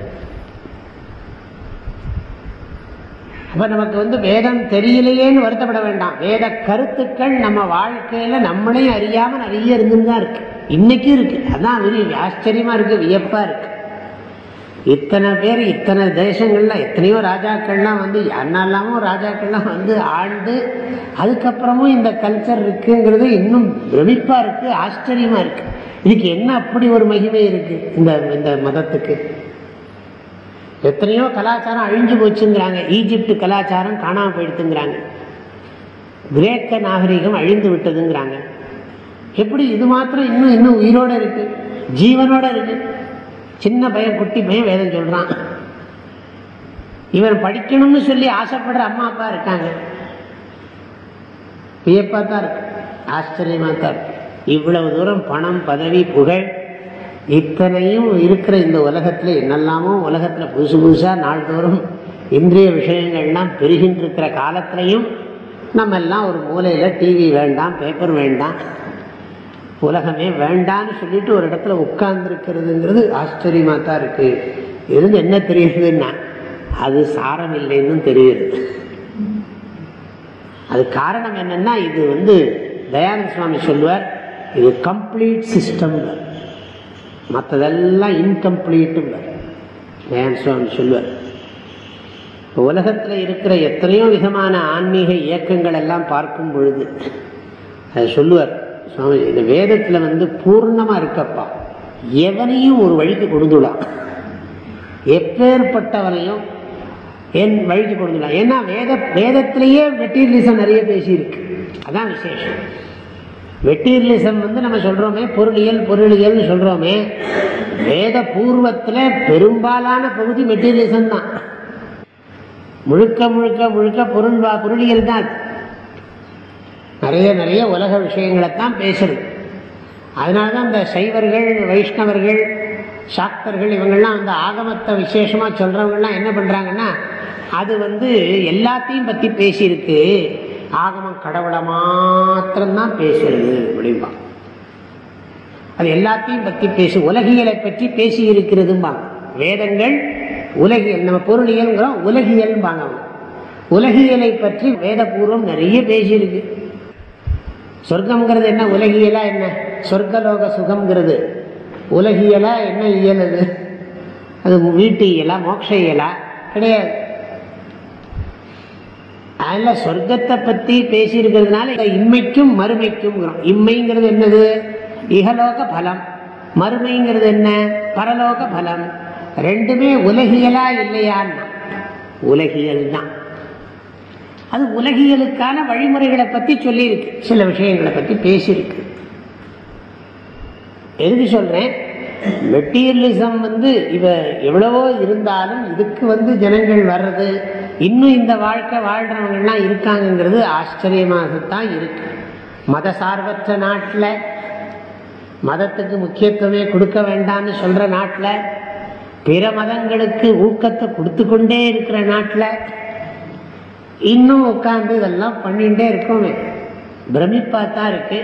அப்ப நமக்கு வந்து வேதம் தெரியலையேன்னு வருத்தப்பட வேண்டாம். வேத கருத்துக்கள் நம்ம வாழ்க்கையில நம்மளையும் அறியாம நிறைய இருந்துதான் இருக்கு. இன்னைக்கும் இருக்கு. அதான் ஆச்சரியமா இருக்கு வியப்பா இருக்கு. இத்தனை பேர் இத்தனை தேசங்கள்ல எத்தனையோ ராஜாக்கள்லாம் வந்து என்னெல்லாமோ ராஜாக்கள்லாம் வந்து ஆண்டு அதுக்கப்புறமும் இந்த கல்ச்சர் இருக்குங்கிறது இன்னும் பிரமிப்பா இருக்கு ஆச்சரியமா இருக்கு. இதுக்கு என்ன அப்படி ஒரு மகிமை இருக்கு? இந்த இந்த மதத்துக்கு. எத்தனையோ கலாச்சாரம் அழிஞ்சு போச்சுங்கிறாங்க. ஈஜிப்து கலாச்சாரம் காணாமல் போயிடுத்துங்கிறாங்க. கிரேக்க நாகரிகம் அழிந்து விட்டதுங்கிறாங்க. எப்படி இது மாத்திரம் இன்னும் இன்னும் உயிரோட இருக்கு? ஜீவனோட இருக்கு. சின்ன பையன் குட்டி பையன் வேதம் சொல்றான். இவன் படிக்கணும்னு சொல்லி ஆசைப்படுற அம்மா அப்பா இருக்காங்க. வியப்பா தான் இருக்கு. ஆச்சரியமா தான் இருக்கு. இவ்வளவு தூரம் பணம் பதவி புகழ் இத்தனையும் இருக்கிற இந்த உலகத்தில் என்னெல்லாமோ உலகத்தில் புதுசு புதுசாக நாள்தோறும் இந்திரிய விஷயங்கள்லாம் பெருகின்றிருக்கிற காலத்திலையும் நம்ம எல்லாம் ஒரு மூலையில் டிவி வேண்டாம் பேப்பர் வேண்டாம் உலகமே வேண்டான்னு சொல்லிட்டு ஒரு இடத்துல உட்கார்ந்துருக்கிறதுங்கிறது ஆச்சரியமாக தான் இருக்குது இருந்து என்ன தெரியுதுன்னா அது சாரம் இல்லைன்னு தெரியுது. அது காரணம் என்னன்னா இது வந்து தயானந்த சுவாமி சொல்லுவார் இது கம்ப்ளீட் சிஸ்டம் மற்றதெல்லாம் இன்கம்ப்ளீட்டுங்க தயானந்த சுவாமி சொல்லுவார். உலகத்தில் இருக்கிற எத்தனையோ விதமான ஆன்மீக இயக்கங்கள் எல்லாம் பார்க்கும் பொழுது அதை சொல்லுவார் சுவாமி இந்த வேதத்தில் வந்து பூர்ணமாக இருக்கப்பா. எவனையும் ஒரு வழிக்கு கொடுந்துடலாம் எப்பேற்பட்டவனையும் என் வழிக்கு கொடுந்துடலாம் ஏன்னா வேத வேதத்திலேயே மெட்டீரியலிசம் நிறைய பேசியிருக்கு. அதான் விசேஷம். மெட்டீரியலிசம் வந்து நம்ம சொல்றோமே பொருளியல் பொருளியல்னு சொல்றோமே வேத பூர்வத்தில் பெரும்பாலான பகுதி மெட்டீரியலிசம் தான். முழுக்க முழுக்க முழுக்க பொருள் பொருளியல் தான் நிறைய நிறைய உலக விஷயங்களைத்தான் பேசுறது அதனால தான் இந்த சைவர்கள் வைஷ்ணவர்கள் சாக்தர்கள் இவங்கெல்லாம் அந்த ஆகமத்தை விசேஷமாக சொல்கிறவங்கெல்லாம் என்ன பண்ணுறாங்கன்னா அது வந்து எல்லாத்தையும் பற்றி பேசியிருக்கு. ஆகமம் கடவுளை மாத்திரம்தான் பேசுறது அப்படிம்பா. அது எல்லாத்தையும் பற்றி பேசு உலகியலை பற்றி பேசி இருக்கிறதும்பாங்க வேதங்கள் உலகியல் நம்ம பொருளியல்ங்கிறோம் உலகியல்பாங்க உலகியலை பற்றி வேதபூர்வம் நிறைய பேசியிருக்கு. சொர்க்கம்ங்கிறது என்ன உலகியலா என்ன? சொர்க்கலோக சுகம்ங்கிறது. உலகியலா என்ன இயல் அது அது வீட்டு இயலா மோட்ச இயலா? கிடையாது. அதில் சொர்க்கத்தை பற்றி பேசியிருக்கிறதுனால இம்மைக்கும் மறுமைக்கும் இம்மைங்கிறது என்னது? இகலோக பலம். மறுமைங்கிறது என்ன? பரலோக பலம். ரெண்டுமே உலகியலா இல்லையான்னா? உலகியல் தான் அது உலகியலுக்கான வழிமுறைகளை பற்றி சொல்லியிருக்கு. சில விஷயங்களை பற்றி பேசியிருக்கு. எதுக்கு சொல்றேன்? மெட்டீரியலிசம் வந்து இவ எவ்வளவோ இருந்தாலும் இதுக்கு வந்து ஜனங்கள் வர்றது இன்னும் இந்த வாழ்க்கை வாழ்கிறவங்கெல்லாம் இருக்காங்கிறது ஆச்சரியமாகத்தான் இருக்கு. மத சார்பற்ற நாட்டில் மதத்துக்கு முக்கியத்துவமே கொடுக்க வேண்டாம்னு சொல்கிற நாட்டில் பிற மதங்களுக்கு ஊக்கத்தை கொடுத்து கொண்டே இருக்கிற நாட்டில் இன்னும் உட்காந்து இதெல்லாம் பண்ணிகிட்டே இருக்கோமே. பிரமிப்பாக தான் இருக்கு.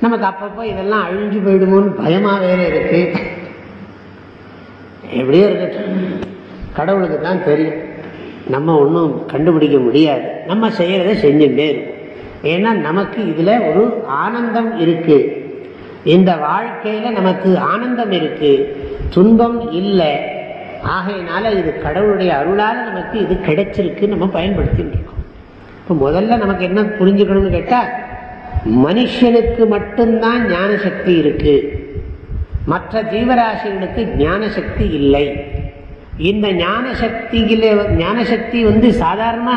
நமக்கு அப்பப்போ இதெல்லாம் அழிஞ்சு போயிடுமோன்னு பயமாக வேற இருக்கு. எப்படியோ இருக்கட்டும். கடவுளுக்கு தான் தெரியும். நம்ம ஒன்றும் கண்டுபிடிக்க முடியாது. நம்ம செய்கிறத செஞ்சுட்டே இருக்கும். ஏன்னா நமக்கு இதில் ஒரு ஆனந்தம் இருக்குது இந்த வாழ்க்கையில் நமக்கு ஆனந்தம் இருக்குது துன்பம் இல்லை. ஆகையினால இது கடவுளுடைய அருளால் நமக்கு இது கிடைச்சிருக்கு நம்ம பயன்படுத்திட்டு இருக்கோம். இப்போ முதல்ல நமக்கு என்ன புரிஞ்சுக்கணும்னு கேட்டால் மனுஷனுக்கு மட்டும்தான் ஞான சக்தி இருக்குது மற்ற ஜீவராசிகளுக்கு ஞான சக்தி இல்லை. இந்த ஞான சக்தியில ஞான சக்தி வந்து சாதாரண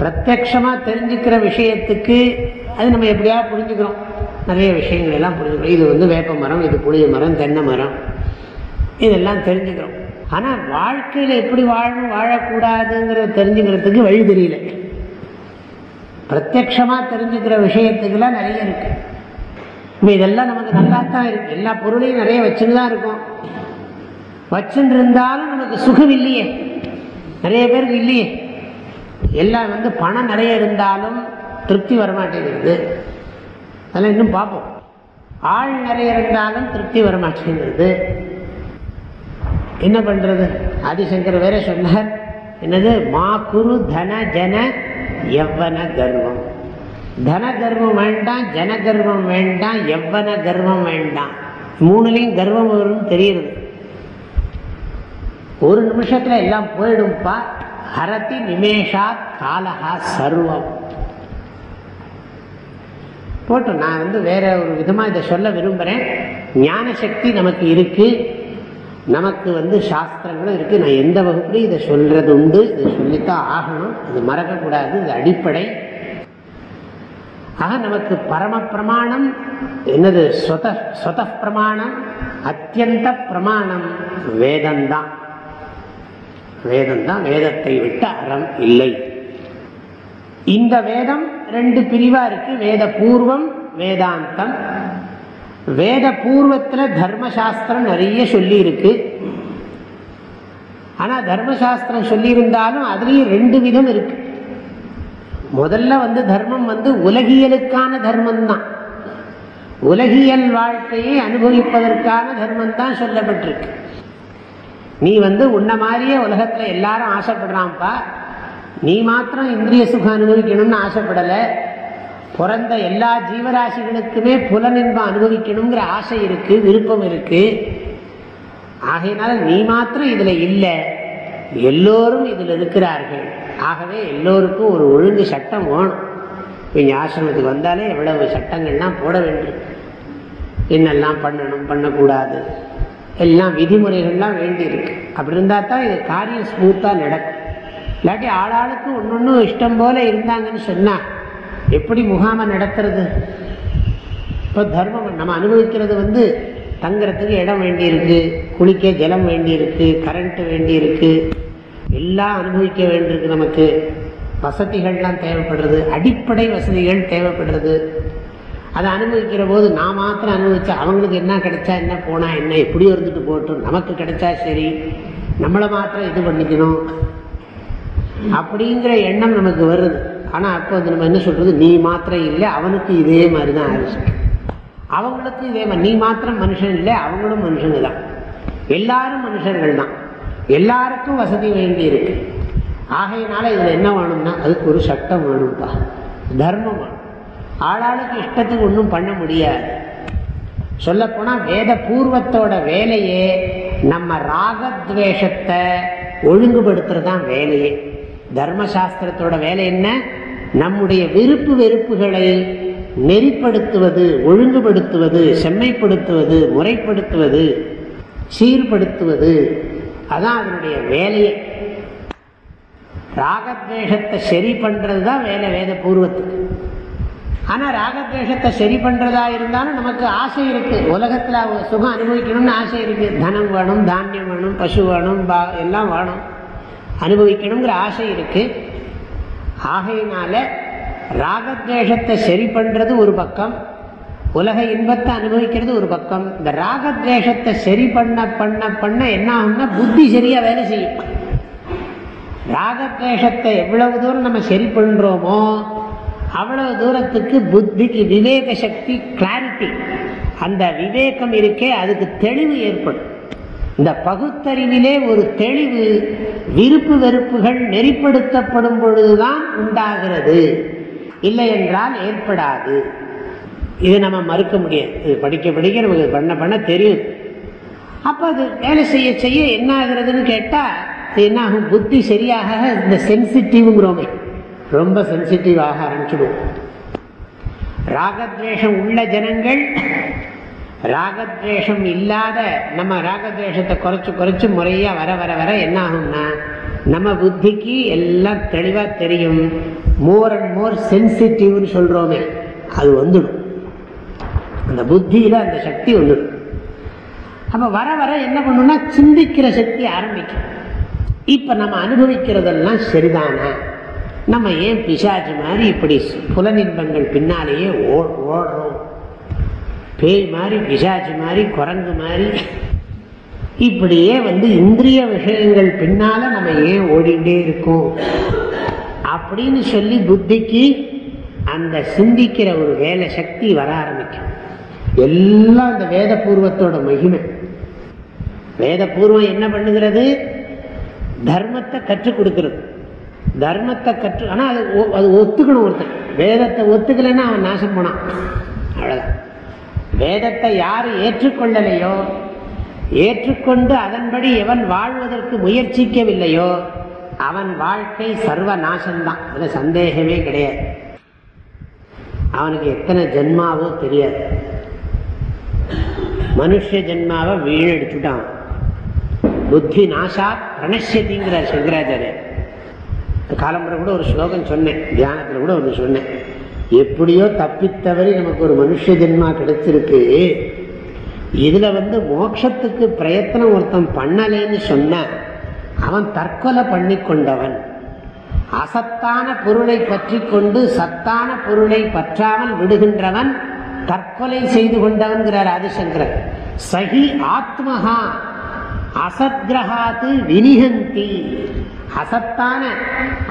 பிரத்யக்ஷமாக தெரிஞ்சுக்கிற விஷயத்துக்கு அது நம்ம எப்படியா புரிஞ்சுக்கிறோம்? நிறைய விஷயங்கள் எல்லாம் புரிஞ்சுக்கிறோம். இது வந்து வேப்ப மரம் இது புளிய மரம் தென்னை மரம். இதெல்லாம் தெரிஞ்சுக்கிறோம். ஆனால் வாழ்க்கையில் எப்படி வாழணும் வாழக்கூடாதுங்கிறத தெரிஞ்சுக்கிறதுக்கு வழி தெரியல. பிரத்யக்ஷமாக தெரிஞ்சுக்கிற விஷயத்துக்கெல்லாம் நிறைய இருக்கு. இப்போ இதெல்லாம் நமக்கு நல்லா தான் இருக்கு. எல்லா பொருளையும் நிறைய வச்சுன்னு தான் இருக்கும். வச்சுருந்தாலும் நமக்கு சுகம் இல்லையே. நிறைய பேருக்கு இல்லையே. எல்லாம் வந்து பணம் நிறைய இருந்தாலும் திருப்தி வரமாட்டேங்குது. அதெல்லாம் இன்னும் பார்ப்போம். ஆள் நிறைய இருந்தாலும் திருப்தி வரமாட்டேங்கிறது என்ன பண்ணுறது ஆதிசங்கர் வேற சொன்னார். என்னது? மா குரு தன ஜன எவ்வன கர்வம். தன கர்வம் வேண்டாம் ஜன கர்வம் வேண்டாம் எவ்வன கர்வம் வேண்டாம். மூணுலேயும் கர்வம் வரும்னு தெரியுது. ஒரு நிமிஷத்துல எல்லாம் போயிடும்பா. ஹரதி நிமேஷா காலகா சர்வம். போட்டு நான் வந்து வேற ஒரு விதமா இதை சொல்ல விரும்புறேன். ஞான சக்தி நமக்கு இருக்கு. நமக்கு வந்து சாஸ்திரங்களும் இருக்கு. நான் எந்த வகுப்புலையும் இதை சொல்றது உண்டு. இதை சொல்லித்தான் ஆகணும். இது மறக்கக்கூடாது. இது அடிப்படை. ஆக நமக்கு பரம பிரமாணம் என்னது? சொத பிரமாணம் அத்தியந்த பிரமாணம் வேதம்தான். வேதம் தான் வேதத்தை விட்ட அறம் இல்லை. இந்த வேதம் ரெண்டு பிரிவா இருக்கு. வேத பூர்வம் வேதாந்தம். வேத பூர்வத்துல தர்மசாஸ்திரம் நிறைய சொல்லி இருக்கு ஆனா தர்மசாஸ்திரம் சொல்லி இருந்தாலும் அதுலயும் ரெண்டு விதம் இருக்கு. முதல்ல வந்து தர்மம் வந்து உலகியலுக்கான தர்மம் தான் உலகியல் வாழ்க்கையை அனுபவிப்பதற்கான தர்மம் தான் சொல்லப்பட்டிருக்கு. நீ வந்து உன்ன மாதிரியே உலகத்தில் எல்லாரும் ஆசைப்படுறான்ப்பா. நீ மாத்திரம் இந்திரிய சுகம் அனுபவிக்கணும்னு ஆசைப்படலை. பிறந்த எல்லா ஜீவராசிகளுக்குமே புலனின்பம் அனுபவிக்கணுங்கிற ஆசை இருக்கு விருப்பம் இருக்கு. ஆகையினால நீ மாத்திரம் இதுல இல்லை. எல்லோரும் இதில் இருக்கிறார்கள். ஆகவே எல்லோருக்கும் ஒரு ஒழுங்கு சட்டம் வேணும். இங்கே ஆசிரமத்துக்கு வந்தாலே எவ்வளவு சட்டங்கள்லாம் போட வேண்டும். என்னெல்லாம் பண்ணணும் பண்ணக்கூடாது. எல்லாம் விதிமுறைகள்லாம் வேண்டி இருக்கு அப்படி இருந்தால் தான் இது காரியம் ஸ்மூத்தாக நடக்கும். இல்லாட்டி ஆளாளுக்கு ஒன்று இஷ்டம் போல இருந்தாங்கன்னு சொன்னால் எப்படி முகாமை நடத்துறது? இப்போ தர்மம் நம்ம அனுபவிக்கிறது வந்து தங்குறதுக்கு இடம் வேண்டியிருக்கு குளிக்க ஜலம் வேண்டியிருக்கு கரண்ட்டு வேண்டியிருக்கு. எல்லாம் அனுபவிக்க வேண்டியிருக்கு நமக்கு. வசதிகள்லாம் தேவைப்படுறது அடிப்படை வசதிகள் தேவைப்படுறது. அதை அனுபவிக்கிற போது நான் மாத்திரம் அனுபவிச்சா அவங்களுக்கு என்ன கிடைச்சா என்ன போனா என்ன எப்படியோ இருந்துட்டு போட்டும் நமக்கு கிடைச்சா சரி. நம்மளை மாத்திரம் இது பண்ணிக்கணும். அப்படிங்கிற எண்ணம் நமக்கு வருது. ஆனா அப்போ வந்து நம்ம என்ன சொல்றது? நீ மாத்திரம் இல்லை அவனுக்கு இதே மாதிரி தான் ஆயிடுச்சு. அவங்களுக்கு இதே மாதிரி. நீ மாத்திரம் மனுஷன் இல்லை அவங்களும் மனுஷங்க தான். எல்லாரும் மனுஷர்கள் தான். எல்லாருக்கும் வசதி வேண்டி இருக்கு. ஆகையினால இதுல என்ன வேணும்னா அதுக்கு ஒரு சட்டம் வேணும்ப்பா தர்மம் வேணும். ஆளாளுக்கு இஷ்டத்துக்கு ஒன்றும் பண்ண முடியாது. சொல்லப்போனால் வேத பூர்வத்தோட வேலையே நம்ம ராகத்வேஷத்தை ஒழுங்குபடுத்துறது தான் வேலையே. தர்மசாஸ்திரத்தோட வேலை என்ன? நம்முடைய விருப்பு வெறுப்புகளை நெறிப்படுத்துவது ஒழுங்குபடுத்துவது செம்மைப்படுத்துவது முறைப்படுத்துவது சீர்படுத்துவது அதான் அதனுடைய வேலையை. ராகத்வேஷத்தை சரி பண்ணுறது தான் வேலை வேத பூர்வத்துக்கு ஆனா ராகத்வேஷத்தை சரி பண்றதா இருந்தாலும் நமக்கு ஆசை இருக்கு. உலகத்துல சுகம் அனுபவிக்கணும்னு ஆசை இருக்கு. தனம் வேணும் தானியம் வேணும் பசு வேணும் எல்லாம் வேணும். அனுபவிக்கணுங்கிற ஆசை இருக்கு. ஆகையினால ராகத்வேஷத்தை சரி பண்றது ஒரு பக்கம் உலக இன்பத்தை அனுபவிக்கிறது ஒரு பக்கம். இந்த ராகத்வேஷத்தை சரி பண்ண பண்ண பண்ண என்ன ஆகும்னா புத்தி சரியா வேலை செய்யும். ராகத்வேஷத்தை எவ்வளவு தூரம் நம்ம சரி பண்றோமோ அவ்வளவு தூரத்துக்கு புத்திக்கு விவேக சக்தி கிளாரிட்டி அந்த விவேகம் இருக்கே அதுக்கு தெளிவு ஏற்படும். இந்த பகுத்தறிவிலே ஒரு தெளிவு விருப்பு வெறுப்புகள் நெறிப்படுத்தப்படும் பொழுதுதான் உண்டாகிறது. இல்லை என்றால் ஏற்படாது. இது நம்ம மறுக்க முடியாது. இது படிக்க படிக்க நமக்கு பண்ண பண்ண தெரியும். அப்போ அது வேலை செய்ய செய்ய என்ன ஆகுறதுன்னு கேட்டால் என்ன ஆகும் புத்தி சரியாக இந்த சென்சிட்டிவ்ங்கிறோமே ரொம்ப சென்சிட்டிவ் ஆக ஆரம்பிச்சுடுவோம். ராகத்வேஷம் உள்ள ஜனங்கள் ராகத்வேஷம் இல்லாத நம்ம ராகத்வேஷத்தை குறைச்சு குறைச்சு முறையாக வர வர வர என்ன ஆகும்னா நம்ம புத்திக்கு எல்லாம் தெளிவாக தெரியும். மோர் அண்ட் மோர் சென்சிட்டிவ்னு சொல்கிறோமே அது வந்துடும். அந்த புத்தியில் அந்த சக்தி வந்துடும். அப்போ வர வர என்ன பண்ணும்னா சிந்திக்கிற சக்தி ஆரம்பிக்கும். இப்போ நம்ம அனுபவிக்கிறதெல்லாம் சரிதானா? நம்ம ஏன் பிசாச்சு மாதிரி இப்படி புலநின்பங்கள் பின்னாலேயே ஓ ஓடுறோம்? பேய் மாதிரி பிசாச்சு மாதிரி குரங்கு மாதிரி. இப்படியே வந்து இந்திரிய விஷயங்கள் பின்னால நம்ம ஏன் ஓடிண்டே இருக்கோம்? அப்படின்னு சொல்லி புத்திக்கு அந்த சிந்திக்கிற ஒரு வேலை சக்தி வர ஆரம்பிக்கும். எல்லாம் அந்த வேதபூர்வத்தோட மகிமை. வேத பூர்வம் என்ன பண்ணுகிறது? தர்மத்தை கற்றுக் கொடுக்கிறது. தர்மத்தை கற்று ஆனால் அது அது ஒத்துக்கணும் ஒருத்தன். வேதத்தை ஒத்துக்கலைன்னா அவன் நாசம் போனான். அவ்வளோதான் வேதத்தை யாரு ஏற்றுக்கொள்ளலையோ ஏற்றுக்கொண்டு அதன்படி எவன் வாழ்வதற்கு முயற்சிக்கவில்லையோ அவன் வாழ்க்கை சர்வ நாசம்தான் அதில் சந்தேகமே கிடையாது. அவனுக்கு எத்தனை ஜென்மாவோ தெரியாது. மனுஷ ஜென்மாவை வீணடிச்சுட்டான். புத்தி நாசா பிரணசியதிங்கிற சங்கராச்சாரியர். காலம்புரை கூட ஒரு ஸ்லோகம் சொன்னேன். தியானத்தில் கூட ஒன்று சொன்னேன். எப்படியோ தப்பித்தவரை நமக்கு ஒரு மனுஷ ஜென்மா கிடைச்சிருக்கு. இதில் வந்து மோட்சத்துக்கு பிரயத்தனம் ஒருத்தன் பண்ணலேன்னு சொன்ன அவன் தற்கொலை பண்ணி கொண்டவன் அசத்தான பொருளை பற்றி கொண்டு சத்தான பொருளை பற்றாமல் விடுகின்றவன் தற்கொலை செய்து கொண்டவன்கிறார் ஆதிசங்கரர். சகி ஆத்மஹா அசத்கிரகாத்து வினிகந்தி அசத்தான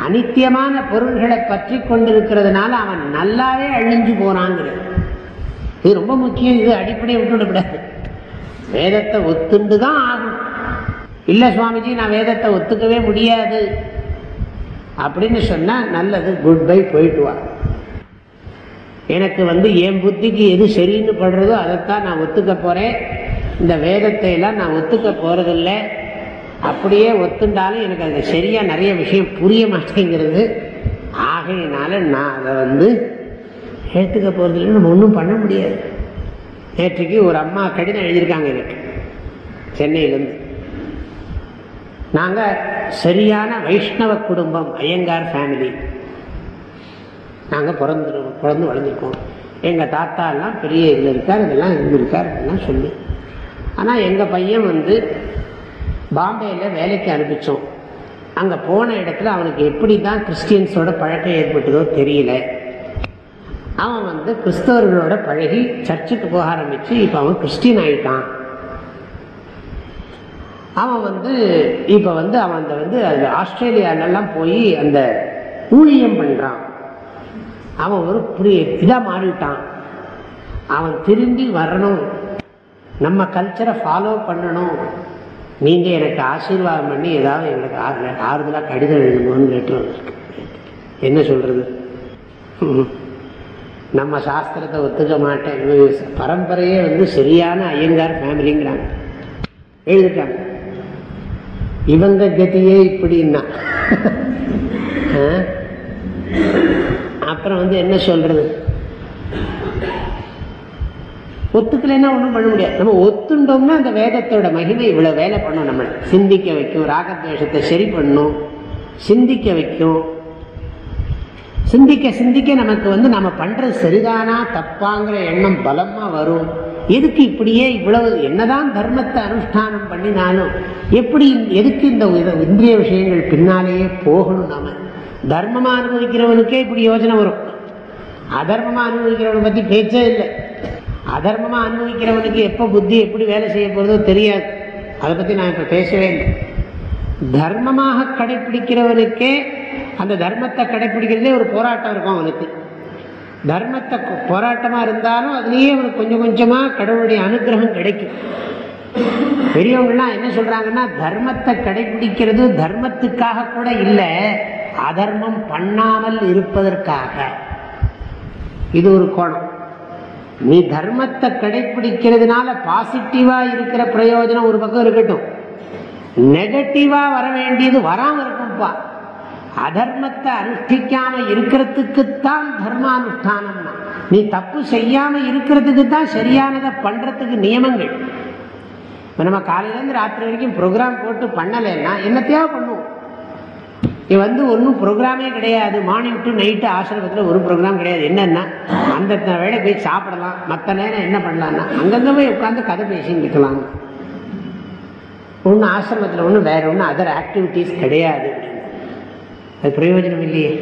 அனித்தியமான பொருள்களை பற்றி கொண்டிருக்கிறதுனால அவன் நல்லாவே அழிஞ்சு போறாங்கிற இது ரொம்ப முக்கியம் இது அடிப்படையை விட்டுவிடக்கூடாது வேதத்தை ஒத்துண்டு தான் ஆகும் இல்லை சுவாமிஜி நான் வேதத்தை ஒத்துக்கவே முடியாது. அப்படின்னு சொன்னால் நல்லது குட் பை போயிட்டு வா. எனக்கு வந்து என் புத்திக்கு எது சரின்னு படுறதோ அதைத்தான் நான் ஒத்துக்க போகிறேன் இந்த வேதத்தை எல்லாம் நான் ஒத்துக்க போகிறதில்ல அப்படியே ஒத்துண்டாலும் எனக்கு அது சரியாக நிறைய விஷயம் புரிய மாட்டேங்கிறது. ஆகையினால நான் அதை வந்து ஏற்றுக்க போகிறதில்ல நம்ம ஒன்றும் பண்ண முடியாது. நேற்றுக்கு ஒரு அம்மா கடிதம் எழுதியிருக்காங்க எனக்கு சென்னையிலேருந்து. நாங்கள் சரியான வைஷ்ணவ குடும்பம் ஐயங்கார் ஃபேமிலி நாங்கள் பிறந்து பிறந்து வளர்ந்துருக்கோம். எங்கள் தாத்தா எல்லாம் பெரிய இதில் இருக்கார் இதெல்லாம் இருந்திருக்கார் இதெல்லாம் சொல்லி. ஆனால் எங்கள் பையன் வந்து பாம்பேயில் வேலைக்கு அனுப்பிச்சோம். அங்கே போன இடத்துல அவனுக்கு எப்படி தான் கிறிஸ்டியன்ஸோட பழக்கம் ஏற்பட்டதோ தெரியல. அவன் வந்து கிறிஸ்தவர்களோட பழகி சர்ச்சுக்கு போக ஆரம்பித்து இப்போ அவன் கிறிஸ்டின் ஆயிட்டான். அவன் வந்து இப்போ வந்து அவன் அந்த வந்து அது ஆஸ்திரேலியாலெல்லாம் போய் அந்த ஊழியம் பண்ணுறான் அவன் ஒரு புரிய இதாக மாறிட்டான். அவன் திரும்பி வரணும். நம்ம கல்ச்சரை ஃபாலோ பண்ணணும். நீங்கள் எனக்கு ஆசீர்வாதம் பண்ணி ஏதாவது எங்களுக்கு ஆறு ஆறுதலாக கடிதம் எழுதுங்கன்னு கேட்டு என்ன சொல்கிறது நம்ம சாஸ்திரத்தை ஒத்துக்க மாட்டேன். பரம்பரையே வந்து சரியான ஐயங்கார் ஃபேமிலிங்கிறாங்க. எழுதிட்டாங்க இவங்க கதியே இப்படின்னா. அப்புறம் வந்து என்ன சொல்றது? ஒத்துக்கலைன்னா ஒன்றும் பண்ண முடியாது. நம்ம ஒத்துண்டோம்னா அந்த வேதத்தோட மகிமை இவ்வளவு வேலை பண்ணும் நம்ம சிந்திக்க வைக்கும் ராகத்வேஷத்தை சரி பண்ணும் சிந்திக்க வைக்கும். சிந்திக்க சிந்திக்க நமக்கு வந்து நம்ம பண்றது சரிதானா தப்பாங்கிற எண்ணம் பலமா வரும். எதுக்கு இப்படியே இவ்வளவு என்னதான் தர்மத்தை அனுஷ்டானம் பண்ணினாலும் எப்படி எதுக்கு இந்த இந்திரிய விஷயங்கள் பின்னாலேயே போகணும் நாம? தர்மமா அனுபவிக்கிறவனுக்கே இப்படி யோசனை வரும். அதர்மமா அனுபவிக்கிறவனை பத்தி பேச்சே இல்லை. அதர்மமா அனுபவிக்கிறவனுக்கு எப்ப புத்தி எப்படி வேலை செய்ய போறதோ தெரியாது. அதை பத்தி நான் இப்ப பேசவே இல்லை. தர்மமாக கடைபிடிக்கிறவனுக்கே அந்த தர்மத்தை கடைபிடிக்கிறதே ஒரு போராட்டம் இருக்கும் அவனுக்கு. தர்மத்தை போராட்டமா இருந்தாலும் அதுலேயே அவனுக்கு கொஞ்சம் கொஞ்சமா கடவுளுடைய அனுகிரகம் கிடைக்கும். பெரியவங்கள்லாம் என்ன சொல்றாங்கன்னா தர்மத்தை கடைபிடிக்கிறது தர்மத்துக்காக கூட இல்லை அதர்மம் பண்ணாமல் இருப்பதற்காக. இது ஒரு கோணம். நீ தர்மத்தை கடைபிடிக்கிறதுனால பாசிட்டிவா இருக்கிற பிரயோஜனம் ஒரு பக்கம் இருக்கட்டும். நெகட்டிவா வர வேண்டியது வராம இருக்கும்பா. அதர்மத்தை அனுஷ்டிக்காம இருக்கிறதுக்குத்தான் தர்மானுஷ்டானம்னா. நீ தப்பு செய்யாம இருக்கிறதுக்கு தான் சரியானதை பண்றதுக்கு நியமங்கள். நம்ம காலையிலேருந்து ராத்திரி வரைக்கும் ப்ரோக்ராம் போட்டு பண்ணலைன்னா என்னத்தையோ பண்ணுவோம் இது வந்து ஒன்றும் ப்ரோக்ராமே கிடையாது. மார்னிங் டு நைட்டு ஆசிரமத்தில் ஒரு ப்ரோக்ராம் கிடையாது. என்னென்னா அந்த வேலை போய் சாப்பிடலாம். மற்ற நேரம் என்ன பண்ணலான்னா அங்கங்கே போய் உட்காந்து கதை பேசின்னு இருக்கலாம். ஒன்றும் ஆசிரமத்தில் ஒன்றும் வேறு ஒன்றும் அதர் ஆக்டிவிட்டீஸ் கிடையாது. அது பிரயோஜனம் இல்லையே.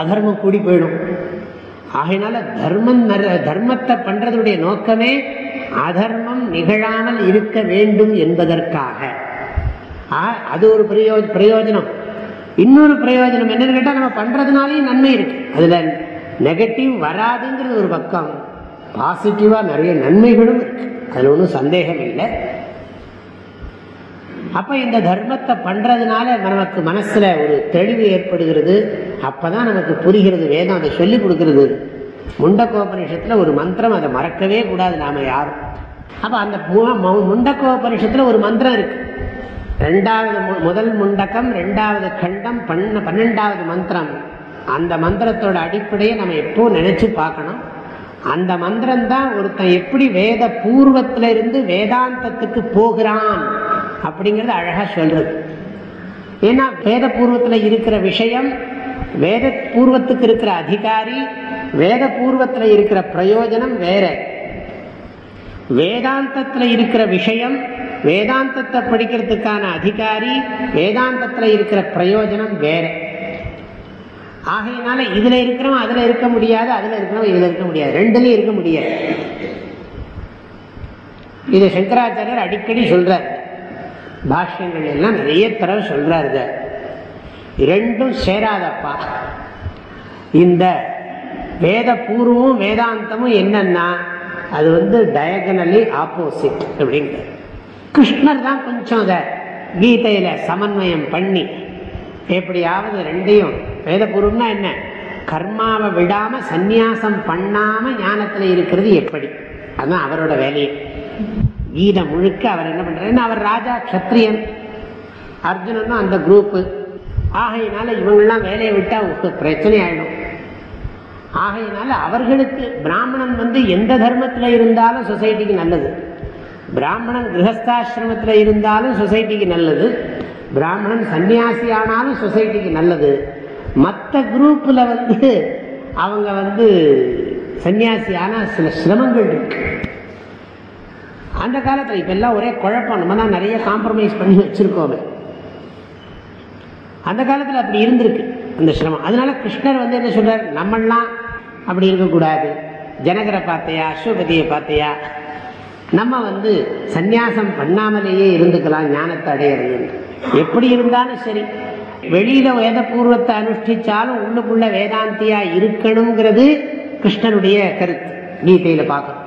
அதர்மம் கூடி போயிடும். ஆகையினால தர்மம் தர்மத்தை பண்ணுறதுடைய நோக்கமே அதர்மம் நிகழாமல் இருக்க வேண்டும் என்பதற்காக. அது ஒரு பிரயோ பிரயோஜனம். இன்னொரு பிரயோஜனம் என்னன்னு கேட்டால் நம்ம பண்ணுறதுனாலையும் நன்மை இருக்கு. அதில் நெகட்டிவ் வராதுங்கிறது ஒரு பக்கம். பாசிட்டிவாக நிறைய நன்மைகளும் இருக்கு. அதில் ஒன்றும் சந்தேகம் இல்லை. அப்போ இந்த தர்மத்தை பண்ணுறதுனால நமக்கு மனசில் ஒரு தெளிவு ஏற்படுகிறது. அப்போ தான் நமக்கு புரிகிறது. வேதம் அதை சொல்லி கொடுக்கறது. முண்டக்கோபனிஷத்தில் ஒரு மந்திரம் அதை மறக்கவே கூடாது நாம் யாரும். அப்போ அந்த முண்டக்கோபனிஷத்தில் ஒரு மந்திரம் இருக்குது ரெண்டாவது முதல் முண்டக்கம் ரெண்டாவது கண்டம் பண்ண பன்னெண்டாவது மந்திரம். அந்த மந்திரத்தோட அடிப்படையை நம்ம எப்போ நினைச்சு பார்க்கணும்? அந்த மந்திரம் தான் ஒருத்தன் எப்படி வேத பூர்வத்தில இருந்து வேதாந்தத்துக்கு போகிறான் அப்படிங்கறது அழகா சொல்றது. ஏன்னா வேத பூர்வத்தில் இருக்கிற விஷயம் வேத பூர்வத்துக்கு இருக்கிற அதிகாரி வேத பூர்வத்தில் இருக்கிற பிரயோஜனம் வேற. வேதாந்தத்தில் இருக்கிற விஷயம் வேதாந்தத்தை படிக்கிறதுக்கான அதிகாரி வேதாந்தத்தில் இருக்கிற பிரயோஜனம் வேற. ஆகையினால இதுல இருக்கிறவன் அதுல இருக்க முடியாது அதுல இருக்கிறவன் இதுல இருக்க முடியாது. ரெண்டுலயும் இருக்க முடியாது. இது சங்கராச்சாரியர் அடிக்கடி சொல்றார். பாஷ்யங்கள் எல்லாம் நிறைய தடவை சொல்றாரு ரெண்டும் சேராதப்பா. இந்த வேத பூர்வமும் வேதாந்தமும் என்னன்னா அது வந்து டயகனலி ஆப்போசிட் அப்படிங்கிற கிருஷ்ணர் தான் கொஞ்சம் அதை கீதையில சமன்வயம் பண்ணி எப்படியாவது ரெண்டையும் வேதபூர்வம்னா என்ன? கர்மாவை விடாம சந்நியாசம் பண்ணாம ஞானத்துல இருக்கிறது எப்படி? அதுதான் அவரோட வேலையை. கீதை முழுக்க அவர் என்ன பண்றாரு? அவர் ராஜா கத்திரியன் அர்ஜுனனும் அந்த குரூப்பு ஆகையினால இவங்கெல்லாம் வேலையை விட்டா பிரச்சனை ஆயிடும். ஆகையினால அவர்களுக்கு பிராமணன் வந்து எந்த தர்மத்தில் இருந்தாலும் சொசைட்டிக்கு நல்லது. பிராமணன் கிரகஸ்தாசிரமத்தில் இருந்தாலும் சொசைட்டிக்கு நல்லது. பிராமணன் சன்னியாசி ஆனாலும் சொசைட்டிக்கு நல்லது. மற்ற குரூப்பில் வந்து அவங்க வந்து சன்னியாசி ஆனால் சில சிரமங்கள் இருக்கு. அந்த காலத்தில் இப்போ எல்லாம் ஒரே குழப்பம். நம்ம தான் நிறைய காம்ப்ரமைஸ் பண்ணி வச்சுருக்கோமே அந்த காலத்தில் அப்படி இருந்திருக்கு அந்த சிரமம். அதனால கிருஷ்ணர் வந்து என்ன சொல்றார்? நம்மெல்லாம் அப்படி இருக்கக்கூடாது. ஜனகரை பார்த்தையா? அஸ்வபதியை பார்த்தையா? நம்ம வந்து சந்நியாசம் பண்ணாமலேயே இருந்துக்கலாம் ஞானத்தை அடையிறது எப்படி இருந்தாலும் சரி வெளியில வேத பூர்வத்தை அனுஷ்டிச்சாலும் உள்ளுக்குள்ள வேதாந்தியா இருக்கணுங்கிறது கிருஷ்ணனுடைய கருத்து. கீதையில பார்க்கணும்.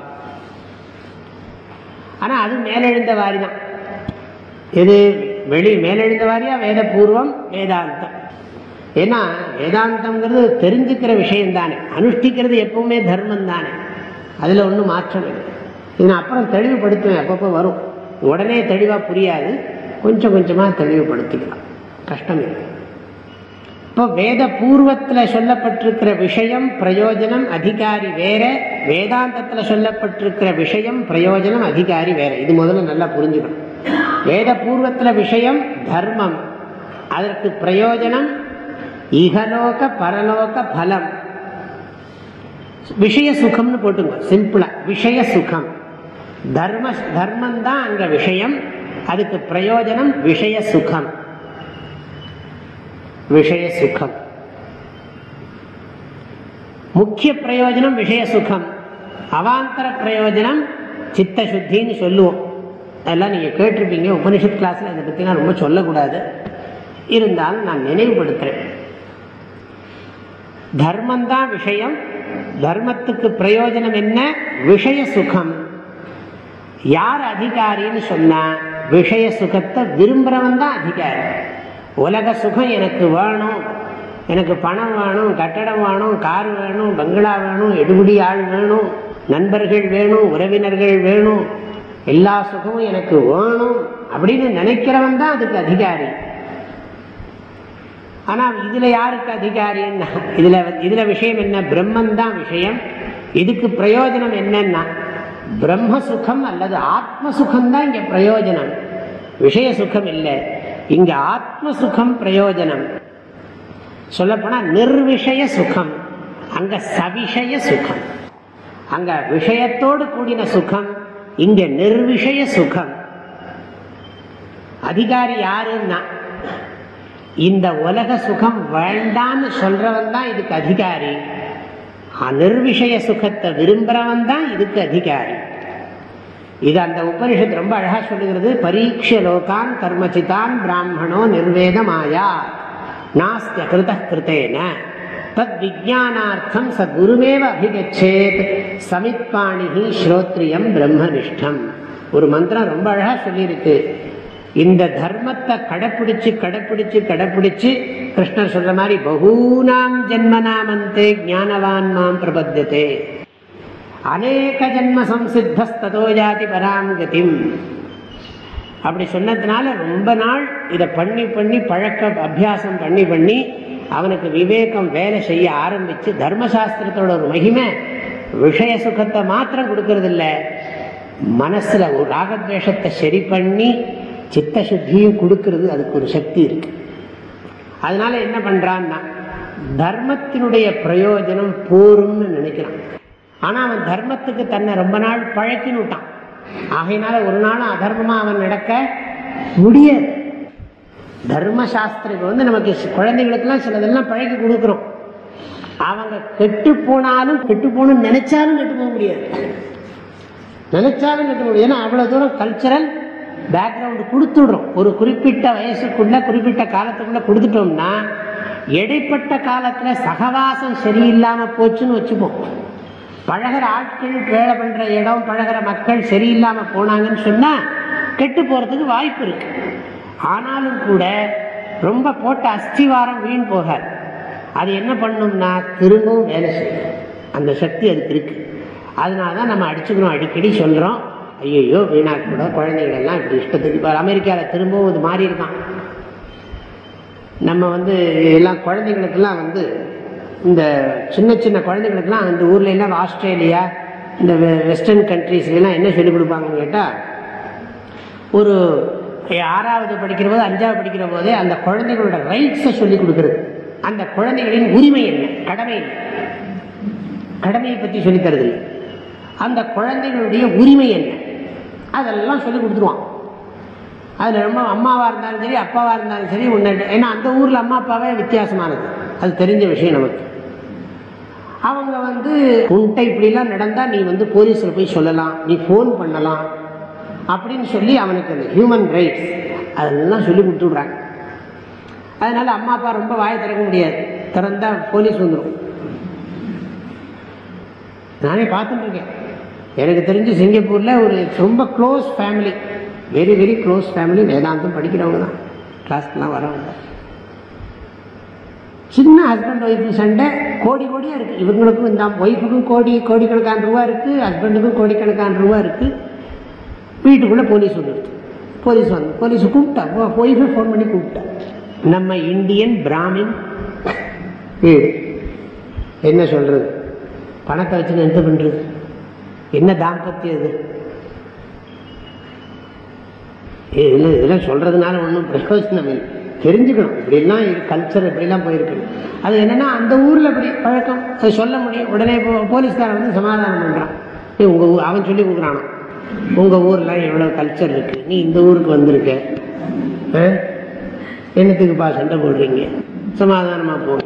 ஆனா அது மேலெழுந்த வாரி தான். எது? வெளி மேலெழுந்த வாரியா? வேத பூர்வம் வேதாந்தம். ஏன்னா வேதாந்தம்ங்கிறது தெரிஞ்சுக்கிற விஷயம் தானே அனுஷ்டிக்கிறது எப்பவுமே தர்மம் தானே அதுல ஒன்றும் மாற்றம் இல்லை. இது நான் அப்புறம் தெளிவுபடுத்துவேன். அப்பப்போ வரும். உடனே தெளிவாக புரியாது. கொஞ்சம் கொஞ்சமாக தெளிவுபடுத்திக்கலாம். கஷ்டம் இல்லை. இப்போ வேத பூர்வத்தில் சொல்லப்பட்டிருக்கிற விஷயம் பிரயோஜனம் அதிகாரி வேற. வேதாந்தத்தில் சொல்லப்பட்டிருக்கிற விஷயம் பிரயோஜனம் அதிகாரி வேற. இது முதல்ல நல்லா புரிஞ்சுக்கணும். வேத பூர்வத்தில் விஷயம் தர்மம். அதற்கு பிரயோஜனம் இகலோக பரலோக பலம். விஷய சுகம்னு போட்டுங்க. சிம்பிளா. விஷய சுகம். தர்ம தர்மம் தான் அங்க விஷயம். அதுக்கு பிரயோஜனம் விஷய சுகம். விஷய சுகம். முக்கிய பிரயோஜனம் விஷய சுகம். அவாந்தர பிரயோஜனம் சித்த சுத்தின்னு சொல்லுவோம். அதெல்லாம் நீங்க கேட்டிருப்பீங்க. உபனிஷத் கிளாஸ்ல இதை பத்திலாம் ரொம்ப சொல்லக்கூடாது. இருந்தாலும் நான் நினைவுபடுத்துறேன். தர்மம் தான் விஷயம். தர்மத்துக்கு பிரயோஜனம் என்ன? விஷய சுகம். யார் அதிகாரின்னு சொன்னா விஷய சுகத்தை விரும்புறவன் தான் அதிகாரி. உலக சுகம் எனக்கு வேணும். எனக்கு பணம் வேணும் கட்டடம் வேணும் கார் வேணும் பங்களா வேணும் எடுபடி ஆள் வேணும் நண்பர்கள் வேணும் உறவினர்கள் வேணும். எல்லா சுகமும் எனக்கு வேணும் அப்படின்னு நினைக்கிறவன் தான் அதுக்கு அதிகாரி. ஆனால் இதில் யாருக்கு அதிகாரின்னா இதில் இதில் விஷயம் என்ன? பிரம்மன் தான் விஷயம். இதுக்கு பிரயோஜனம் என்னன்னா பிரம்ம சுகம் அல்லது ஆத்ம சுகம் தான் இங்க பிரயோஜனம். விஷய சுகம் இல்லை இங்க ஆத்ம சுகம் பிரயோஜனம். சொல்லப்போனா நிர்விஷய சுகம் அங்க சவிஷய சுகம் அங்க விஷயத்தோடு கூடின சுகம் இங்க நிர்விஷய சுகம் அதிகாரி யாருன்னா இந்த உலக சுகம் வேண்டான்னு சொல்றவன் தான் இதுக்கு அதிகாரி. நிர்விஷய சுகத்தை விரும்புறவன் தான் இதுக்கு அதிகாரி. இது அந்த உபனிஷத்து ரொம்ப அழகா சொல்லுகிறது பரீட்ச லோகான் கர்மச்சிதான் பிராமணோ நிர்வேதமாயா நாஸ்திய கிருத கிருத்தேன தத் விஜானார்த்தம் ச குருமேவ அபிகச்சேத் சமித்பாணி ஸ்ரோத்ரியம் பிரம்மனிஷ்டம். ஒரு மந்திரம் ரொம்ப அழகா சொல்லியிருக்கு. இந்த தர்மத்தை கடைப்பிடிச்சு கடைப்பிடிச்சு கடைப்பிடிச்சு கிருஷ்ணர் சொல்ற மாதிரி பகூனாம் ஜென்மனாமந்தே ஞானவான் மாம் பிரபத்தியதே. அநேக ஜென்ம சம்சித்தோ ஜாதி பராங்கதிம் அப்படி சொன்னதுனால ரொம்ப நாள் இதை பண்ணி பண்ணி பழக்க அபியாசம் பண்ணி பண்ணி அவனுக்கு விவேகம் வேலை செய்ய ஆரம்பிச்சு தர்மசாஸ்திரத்தோட ஒரு மகிமை விஷய சுகத்தை மாத்திரம் கொடுக்கறது இல்லை மனசுல ஒரு ராகத்வேஷத்தை சரி பண்ணி சித்த சுத்தியும் கொடுக்கறது அதுக்கு ஒரு சக்தி இருக்கு. அதனால என்ன பண்றான்னா தர்மத்தினுடைய பிரயோஜனம் போரும்னு நினைக்கிறான். ஆனா அவன் தர்மத்துக்கு தன்னை ரொம்ப நாள் பழக்கின்னு விட்டான். ஆகையினால ஒரு நாளும் அதர்மமா அவன் நடக்க முடியாது. தர்மசாஸ்திரம் வந்து நமக்கு குழந்தைகளுக்கெல்லாம் சிலதெல்லாம் பழக்கி கொடுக்குறோம். அவங்க கெட்டு போனாலும் கெட்டு போகணும்னு நினைச்சாலும் கெட்டு போக முடியாது. நினைச்சாலும் கெட்டு போக முடியாது. ஏன்னா அவ்வளவு தூரம் கல்ச்சரல் பேக்ரவுண்டு கொடுத்துடுறோம் ஒரு குறிப்பிட்ட வயசுக்குள்ள குறிப்பிட்ட காலத்துக்குள்ள கொடுத்துட்டோம்னா இடைப்பட்ட காலத்தில் சகவாசம் சரியில்லாமல் போச்சுன்னு வச்சுப்போம் பழகிற ஆட்கள் வேலை பண்ணுற இடம் பழகிற மக்கள் சரியில்லாமல் போனாங்கன்னு சொன்னால் கெட்டு போகிறதுக்கு வாய்ப்பு இருக்கு. ஆனாலும் கூட ரொம்ப போட்ட அஸ்திவாரம் வீண் போகாது. அது என்ன பண்ணணும்னா திரும்பவும் வேலை செய்யும். அந்த சக்தி அதுக்கு இருக்கு. அதனால தான் நம்ம அடிச்சுக்கணும் அடிக்கடி சொல்கிறோம் ஐயோ வீணாக்க கூட குழந்தைகள் எல்லாம் இப்படி இஷ்டத்துக்கு இப்போ அமெரிக்காவில் திரும்பவும் இது மாறி இருக்கான். நம்ம வந்து எல்லாம் குழந்தைங்களுக்கெல்லாம் வந்து இந்த சின்ன சின்ன குழந்தைங்களுக்கெல்லாம் அந்த ஊர்ல எல்லாம் ஆஸ்திரேலியா இந்த வெ- வெஸ்டர்ன் கண்ட்ரீஸ்லாம் என்ன சொல்லிக் கொடுப்பாங்கன்னு கேட்டால் ஒரு ஆறாவது படிக்கிற போது அஞ்சாவது படிக்கிற போதே அந்த குழந்தைகளோட ரைட்ஸை சொல்லிக் கொடுக்குறது. அந்த குழந்தைகளின் உரிமை என்ன? கடமை என்ன? கடமையை பற்றி சொல்லித் தருது அந்த குழந்தைகளுடைய உரிமை என்ன? அதெல்லாம் சொல்லி கொடுத்துருவான். அதில் ரொம்ப அம்மாவாக இருந்தாலும் சரி அப்பாவாக இருந்தாலும் சரி உன்னை ஏன்னா அந்த ஊரில் அம்மா அப்பாவே வித்தியாசமானது. அது தெரிஞ்ச விஷயம் நமக்கு. அவங்க வந்து உன்கிட்ட இப்படிலாம் நடந்தால் நீ வந்து போலீஸில் போய் சொல்லலாம் நீ ஃபோன் பண்ணலாம் அப்படின்னு சொல்லி அவனுக்கு அந்த ஹியூமன் ரைட்ஸ் அதெல்லாம் சொல்லி கொடுத்துடுறாங்க. அதனால் அம்மா அப்பா ரொம்ப வாயை திறக்க முடியாது. திறந்தால் போலீஸ் வந்துடும் நானே பார்த்துட்டு இருக்கேன். எனக்கு தெரிஞ்சு சிங்கப்பூரில் ஒரு ரொம்ப close family very very close family வேதாந்தம் படிக்கிறவங்க தான். கிளாஸ்க்கெலாம் வரவங்க. சின்ன ஹஸ்பண்ட் ஒய்ஃபு சண்டை கோடி கோடியாக இருக்குது இவங்களுக்கும் இந்த ஒய்ஃபுக்கும் கோடி கோடிக்கணக்கான ரூபா இருக்குது ஹஸ்பண்டுக்கும் கோடிக்கணக்கான ரூபா இருக்குது வீட்டுக்குள்ளே போலீஸ் வந்துடுது. போலீஸ் வந்து போலீஸ் கூப்பிட்டா ஒய்ஃபை ஃபோன் பண்ணி கூப்பிட்டா. நம்ம இந்தியன் பிராமின் வீடு. என்ன சொல்கிறது பணத்தை வச்சு என்ன பண்ணுறது என்ன தாம்பத்தியம் இது? இதில் இதெல்லாம் சொல்கிறதுனால ஒன்றும் பிரயோஜனம் இல்லை. தெரிஞ்சுக்கணும். இப்படிலாம் கல்ச்சர் இப்படிலாம் போயிருக்கு. அது என்னன்னா அந்த ஊரில் இப்படி பழக்கம். அது சொல்ல முடியும். உடனே போ போலீஸ்காரன் வந்து சமாதானம் பண்ணுறான் ஏ உங்கள் ஊர் அவன் சொல்லி கொடுக்குறானோ உங்கள் ஊரில் எவ்வளோ கல்ச்சர் இருக்குது நீ இந்த ஊருக்கு வந்திருக்க. ஆ? என்னத்துக்குப்பா சண்டை போடுறீங்க? சமாதானமாக போங்க.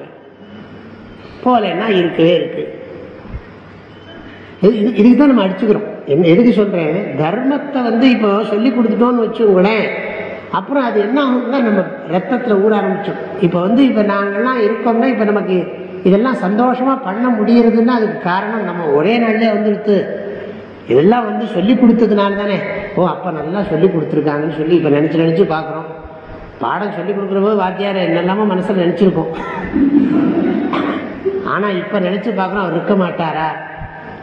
போகலன்னா இருக்கவே இருக்குது இதுக்கு தான் நம்ம அடிச்சுக்கிறோம். என்ன எதுக்கு சொல்கிறேன் தர்மத்தை வந்து இப்போ சொல்லி கொடுத்துட்டோன்னு வச்சுக்கோங்களேன். அப்புறம் அது என்ன ஆகும்னா நம்ம ரத்தத்தில் ஊற ஆரம்பிச்சோம் இப்போ வந்து இப்போ நாங்கள்லாம் இருக்கோம்னா இப்போ நமக்கு இதெல்லாம் சந்தோஷமாக பண்ண முடியறதுன்னா அதுக்கு காரணம் நம்ம ஒரே நாள்லயே வந்துடுத்து. இதெல்லாம் வந்து சொல்லி கொடுத்ததுனால தானே. ஓ அப்போ நல்லா சொல்லி கொடுத்துருக்காங்கன்னு சொல்லி இப்போ நினச்சி நினச்சி பார்க்குறோம். பாடம் சொல்லி கொடுக்குற போது வாத்தியார் என்னெல்லாமோ மனசில் நினச்சிருக்கோம். ஆனால் இப்போ நினச்சி பார்க்குறோம் அவர் இருக்க மாட்டாரா?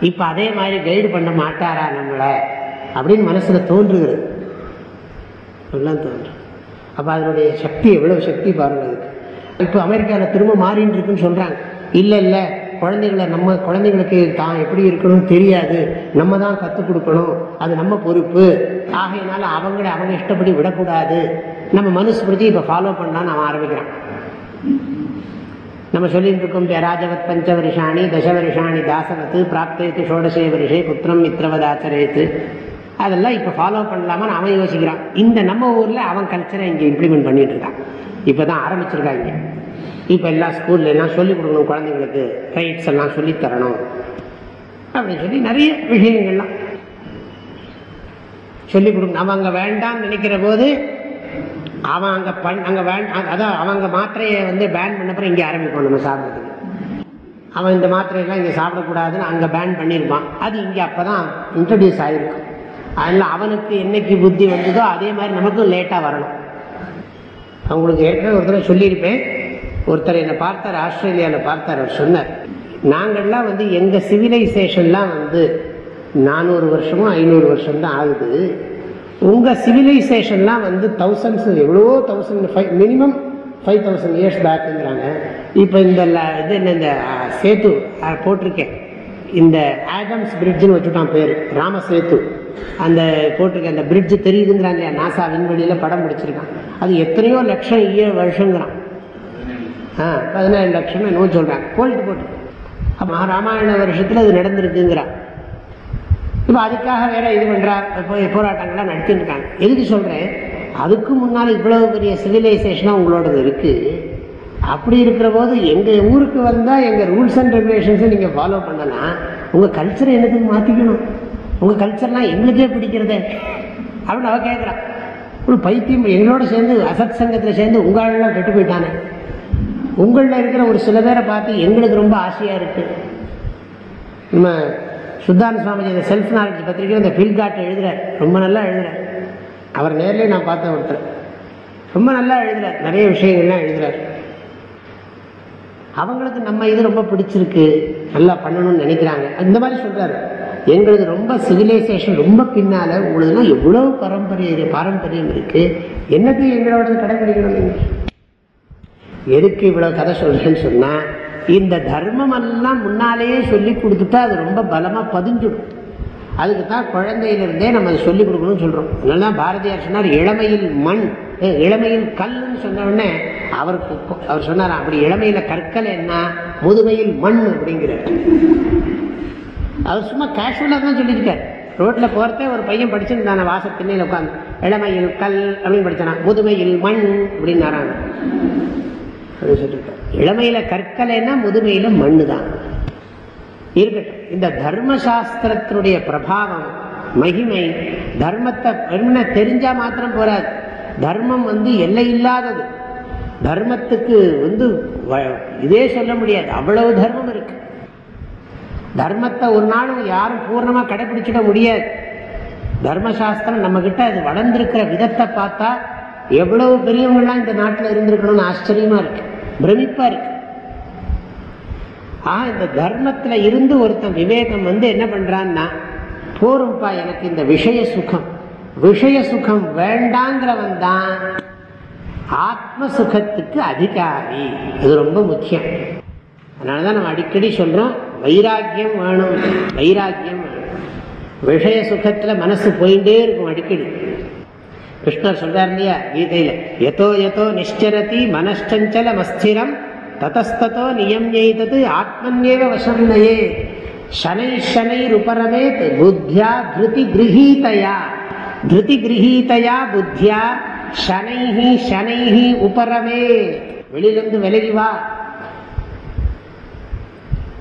இப்போ அதே மாதிரி கைடு பண்ண மாட்டாரா நம்மளை? அப்படின்னு மனசில் தோன்றுகிறது. எல்லாம் தோன்றும். அப்போ அதனுடைய சக்தி எவ்வளோ சக்தி பாருங்கள் இப்போ அமெரிக்காவில் திரும்ப மாறின்னு இருக்குன்னு சொல்கிறாங்க இல்லை இல்லை குழந்தைகளை நம்ம குழந்தைங்களுக்கு தான் எப்படி இருக்கணும்னு தெரியாது. நம்ம தான் கற்றுக் கொடுக்கணும். அது நம்ம பொறுப்பு. ஆகையினால அவங்கள அவங்க இஷ்டப்படி விடக்கூடாது. நம்ம மனுஸ்மிருதி இப்போ ஃபாலோ பண்ணலான்னு அவன் ஆரம்பிக்கிறான். நம்ம சொல்லிட்டு இருக்கோம் ராஜவத் பஞ்ச வருஷாணி தச வருஷாணி தாசவத்து பிராப்தேத்து ஷோடசே வருஷே புத்திரம் மித்ரவதாச்சரேத்து. அதெல்லாம் இப்போ ஃபாலோ பண்ணலாமான்னு அவன் யோசிக்கிறான். இந்த நம்ம ஊரில் அவன் கல்ச்சரை இங்கே இம்ப்ளிமெண்ட் பண்ணிட்டு இருக்கான். இப்போ தான் ஆரம்பிச்சிருக்காங்க. இப்போ எல்லா ஸ்கூல்ல எல்லாம் சொல்லிக் கொடுக்கணும் குழந்தைங்களுக்கு. ரைட்ஸ் எல்லாம் சொல்லி தரணும். அப்படின்னு சொல்லி நிறைய விஷயங்கள்லாம் சொல்லிக் கொடுக்கணும். நம்ம அங்கே வேண்டாம்னு நினைக்கிற போது அவன் அங்கே பண் அங்கே வேண் அதான் அவங்க மாத்திரையை வந்து பேன் பண்ணப்பறம் இங்கே ஆரம்பிப்போம் நம்ம சாப்பிட்றதுக்கு. அவன் இந்த மாத்திரையெல்லாம் இங்கே சாப்பிடக்கூடாதுன்னு அங்கே பேன் பண்ணியிருப்பான். அது இங்கே அப்போ தான் இன்ட்ரடியூஸ் ஆகிருக்கும் அதனால் அவனுக்கு என்னைக்கு புத்தி வந்ததோ அதே மாதிரி நமக்கும் லேட்டாக வரணும். அவங்களுக்கு ஏற்கனவே ஒரு தடவை சொல்லியிருப்பேன். ஒருத்தர் என்னை பார்த்தார் ஆஸ்திரேலியாவில் பார்த்தார் அவர் சொன்னார். நாங்கள்லாம் வந்து எங்கள் சிவிலைசேஷன்லாம் வந்து நானூறு வருஷமும் ஐநூறு வருஷம் தான் ஆகுது. உங்கள் சிவிலைசேஷன்லாம் வந்து தௌசண்ட்ஸ் எவ்வளவோ thousand five minimum five thousand years பேக்குங்கிறாங்க இப்போ இந்த இது என்ன இந்த சேத்து போட்டிருக்கேன். இந்த ஆடம்ஸ் பிரிட்ஜுன்னு வச்சுட்டான் பேர் ராம சேத்து அந்த போட்டிருக்க அந்த பிரிட்ஜு தெரியுதுங்கிறான் இல்லையா? நாசா விண்வெளியில் படம் பிடிச்சிருக்கான் அது எத்தனையோ லட்சம் இயர் வருஷங்கிறான். ஆ பதினேழு லட்சம் என்னவோ சொல்கிறான் போயிட்டு போட்டு. அப்போ ராமாயண வருஷத்தில் அது நடந்திருக்குங்கிறான். இப்போ அதுக்காக வேற இது பண்ணுறா போய் போராட்டங்கள்லாம் நடத்திட்டு இருக்காங்க எதுக்கு சொல்கிறேன் அதுக்கு முன்னால் இவ்வளோ பெரிய சிவிலைசேஷனாக உங்களோடது இருக்குது அப்படி இருக்கிற போது எங்கள் ஊருக்கு வந்தால் எங்கள் ரூல்ஸ் அண்ட் ரெகுலேஷன்ஸை நீங்கள் ஃபாலோ பண்ணலாம் உங்கள் கல்ச்சரை என்னதுக்கு மாற்றிக்கணும் உங்கள் கல்ச்சர்லாம் எங்களுக்கே பிடிக்கிறதே. அப்படின்னு அவ கேட்குறான் ஒரு பைத்தியம் எங்களோட சேர்ந்து அசத் சங்கத்தில் சேர்ந்து உங்களெல்லாம் கெட்டு போயிட்டானே. உங்களில் இருக்கிற ஒரு சில பேரை பார்த்து எங்களுக்கு ரொம்ப ஆசையாக இருக்குது நம்ம சுத்தான சுவாமிஜி இந்த செல்ஃப் நாலேஜ் பத்திரிக்கையில் இந்த ஃபீல்காட் எழுதுறார். ரொம்ப நல்லா எழுதுறார். அவர் நேர்லேயே நான் பார்த்த ஒருத்தர். ரொம்ப நல்லா எழுதுறார். நிறைய விஷயங்கள்லாம் எழுதுறார். அவங்களுக்கு நம்ம இது ரொம்ப பிடிச்சிருக்கு. நல்லா பண்ணணும்னு நினைக்கிறாங்க. இந்த மாதிரி சொல்றாரு. எங்களுக்கு ரொம்ப சிவிலைசேஷன் ரொம்ப பின்னால உங்களுதுலாம் எவ்வளவு பரம்பரை பாரம்பரியம் இருக்கு. என்னது எங்களோட கடைபிடிக்கணும் எதுக்கு இவ்வளவு கதை சொல்றேன்னு சொன்னா இந்த தர்மம் எல்லாம் முன்னாலேயே சொல்லி கொடுத்துட்டா அது ரொம்ப பலமாக பதிஞ்சிடும். அதுக்கு தான் குழந்தையிலிருந்தே நம்ம அதை சொல்லிக் கொடுக்கணும்னு சொல்கிறோம் அதனால பாரதியார் சொன்னார் இளமையில் மண். இளமையில் கல்லுன்னு சொன்ன உடனே அவருக்கு அவர் சொன்னார் அப்படி இளமையில கற்கள் என்ன? முதுமையில் மண் அப்படிங்கிறார். அவர் சும்மா கேஷுவலாக தான் சொல்லியிருக்காரு. ரோட்டில் போகிறதே ஒரு பையன் படிச்சிருந்தான வாச உட்காந்து இளமையில் கல் அப்படின்னு படித்தானா முதுமையில் மண் அப்படின்னாராங்க அப்படின்னு சொல்லியிருக்காரு இளமையில கற்கலைன்னா முதுமையில மண்ணு தான் இருக்கட்டும். இந்த தர்மசாஸ்திரத்தினுடைய பிரபாவம் மகிமை தர்மத்தை என்ன தெரிஞ்சா மாத்திரம் போராது தர்மம் வந்து எல்லை இல்லாதது. தர்மத்துக்கு வந்து இதே சொல்ல முடியாது. அவ்வளவு தர்மம் இருக்கு. தர்மத்தை ஒரு நாளும் யாரும் பூர்ணமா கடைபிடிச்சிட முடியாது. தர்மசாஸ்திரம் நம்ம கிட்ட அது வளர்ந்துருக்கிற விதத்தை பார்த்தா எவ்வளவு பெரியவங்கலாம் இந்த நாட்டில் இருந்திருக்கணும்னு ஆச்சரியமா இருக்கு. பிரமிப்பா ஆ இந்த தர்மத்துல இருந்து ஒருத்தன் விவேகம் வந்து என்ன பண்றான்னா போரும்பா எனக்கு இந்த விஷய சுகம். விஷய சுகம் வேண்டாங்கிறவன் தான் ஆத்ம சுகத்துக்கு அதிகாரி. அது ரொம்ப முக்கியம். அதனாலதான் நம்ம அடிக்கடி சொல்றோம் வைராக்கியம் வேணும் வைராக்கியம் வேணும். விஷய சுகத்துல மனசு போயிட்டே இருக்கும் அடிக்கடி. கிருஷ்ணர் சொல்றார் இல்லையா? கீதையில எதோ எதோ நிஷ்டரதி மனஷ்டஞ்சல மஸ்திரம் ததஸ்தோ நியம் எய்தது ஆத்மன்யேவ வசம் நயே சனை சனைருபரமேத் புத்தியா திருதி கிரகீதையா திருதி கிரகீதையா புத்தியா சனைஹி சனைஹி உபரமே வெளியிலிருந்து விலகி வா.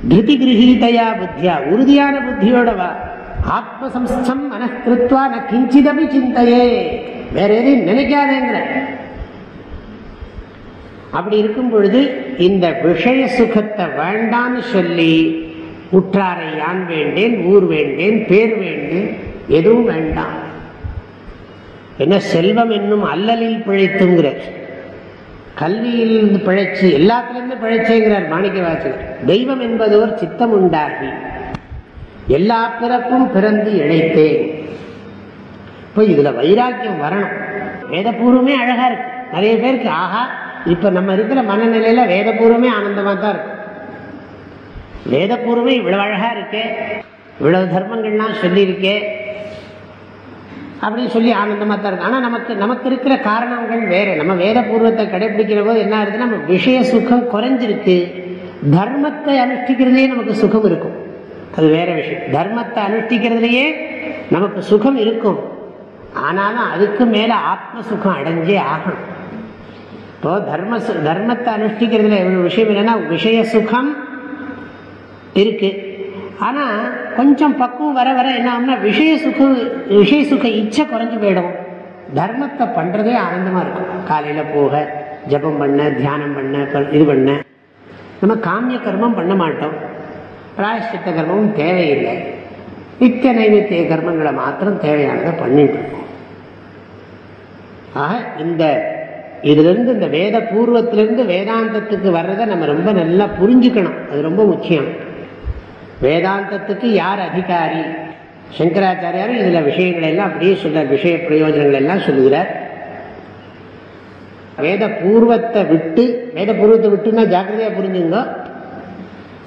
திருதி கிரகீதையா புத்தியா உறுதியான புத்தியோட வா. ஆத்மசம்ஸ்தம் மனக்கிருத்வா ந கிஞ்சிதபி சிந்தையே. வேற எதையும் நினைக்காதேங்கிற. அப்படி இருக்கும் பொழுது இந்த விஷய சுகத்தை வேண்டான்னு சொல்லி உற்றாரை யான் வேண்டேன் ஊர் வேண்டேன் பேர் வேண்டேன் எதுவும் வேண்டாம். என்ன செல்வம் என்னும் அல்லலில் பிழைத்துங்கிற. கல்வியில் பிழைச்சி எல்லாத்திலிருந்து பிழைச்சேங்கிறார் மாணிக்க வாசகர் தெய்வம் என்பதோர் சித்தம் உண்டாகி எல்லா பிறப்பும் பிறந்து இழைத்தேன். இப்போ இதில் வைராக்கியம் வரணும். வேதபூர்வமே அழகாக இருக்கு. நிறைய பேருக்கு ஆஹா இப்போ நம்ம இருக்கிற மனநிலையில் வேதபூர்வமே ஆனந்தமாக தான் இருக்கும் வேதபூர்வமே இவ்வளோ அழகாக இருக்கே. இவ்வளவு தர்மங்கள்லாம் சொல்லியிருக்கே. அப்படின்னு சொல்லி ஆனந்தமாக தான் இருக்கு. ஆனால் நமக்கு நமக்கு இருக்கிற காரணங்கள் வேறு. நம்ம வேத பூர்வத்தை கடைபிடிக்கிற போது என்ன ஆகுதுன்னா நம்ம விஷய சுகம் குறைஞ்சிருக்கு. தர்மத்தை அனுஷ்டிக்கிறதுலேயே நமக்கு சுகம் இருக்கும். அது வேற விஷயம். தர்மத்தை அனுஷ்டிக்கிறதுலையே நமக்கு சுகம் இருக்கும். ஆனாலும் அதுக்கு மேல ஆத்ம சுகம் அடைஞ்சே ஆகணும். இப்போ தர்ம தர்மத்தை அனுஷ்டிக்கிறதுல ஒரு விஷயம் என்னன்னா விஷய சுகம் இருக்கு. ஆனா கொஞ்சம் பக்குவம் வர வர என்ன ஆகும்னா விஷய சுகம் விஷய சுக இச்சை குறைஞ்சு போயிடும். தர்மத்தை பண்றதே ஆனந்தமா இருக்கும். காலையில போக ஜபம் பண்ண தியானம் பண்ண இது பண்ண. நம்ம காமிய கர்மம் பண்ண மாட்டோம். பிராயஷ்டித்த கர்மமும் தேவையில்லை. நித்திய நைவேத்திய கர்மங்களை மாத்திரம் தேவையானதை பண்ணிட்டு இருக்கோம். ஆக இந்த இதுலேருந்து இந்த வேத பூர்வத்திலிருந்து வேதாந்தத்துக்கு வர்றதை நம்ம ரொம்ப நல்லா புரிஞ்சுக்கணும். அது ரொம்ப முக்கியம். வேதாந்தத்துக்கு யார் அதிகாரி? சங்கராச்சாரியாரும் இதில் விஷயங்களை எல்லாம் அப்படியே சொல்றார் விஷய பிரயோஜனங்கள் எல்லாம் சொல்லுகிறார். வேத பூர்வத்தை விட்டு வேத பூர்வத்தை விட்டுன்னா ஜாக்கிரதையாக புரிஞ்சுங்க.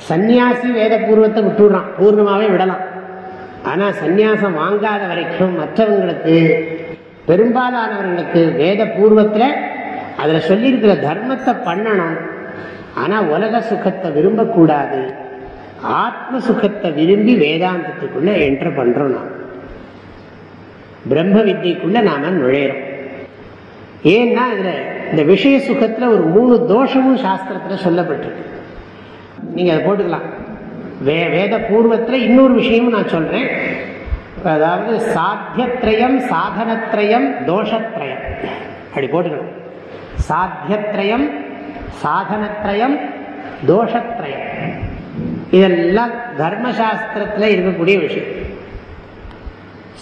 சன்னியாசி வேத பூர்வத்தை விட்டுடுறான். பூர்ணமாகவே விடலாம். ஆனால் சந்நியாசம் வாங்காத வரைக்கும் மற்றவங்களுக்கு பெரும்பாலானவர்களுக்கு வேத பூர்வத்தில் அதில் சொல்லியிருக்கிற தர்மத்தை பண்ணணும். ஆனால் உலக சுகத்தை விரும்பக்கூடாது. ஆத்ம சுகத்தை விரும்பி வேதாந்தத்துக்குள்ளே என்ட்ரு பண்ணுறோம் நாம். பிரம்ம வித்தியக்குள்ளே நாம் நுழையிறோம். ஏன்னா இதில் இந்த விஷய சுகத்தில் ஒரு மூணு தோஷமும் சாஸ்திரத்தில் சொல்லப்பட்டிருக்கு. நீங்கள் அதை போட்டுக்கலாம். வே வேத பூர்வத்தில் இன்னொரு விஷயமும் நான் சொல்கிறேன் அதாவது சாத்தியத்ரயம் சாதனத்ரயம் தோஷத்ரயம். அப்படி போட்டுக்கணும். சாத்தியத்ரயம் சாதனத்ரயம் தோஷத்ரயம். இதெல்லாம் தர்மசாஸ்திரத்தில் இருக்கக்கூடிய விஷயம்.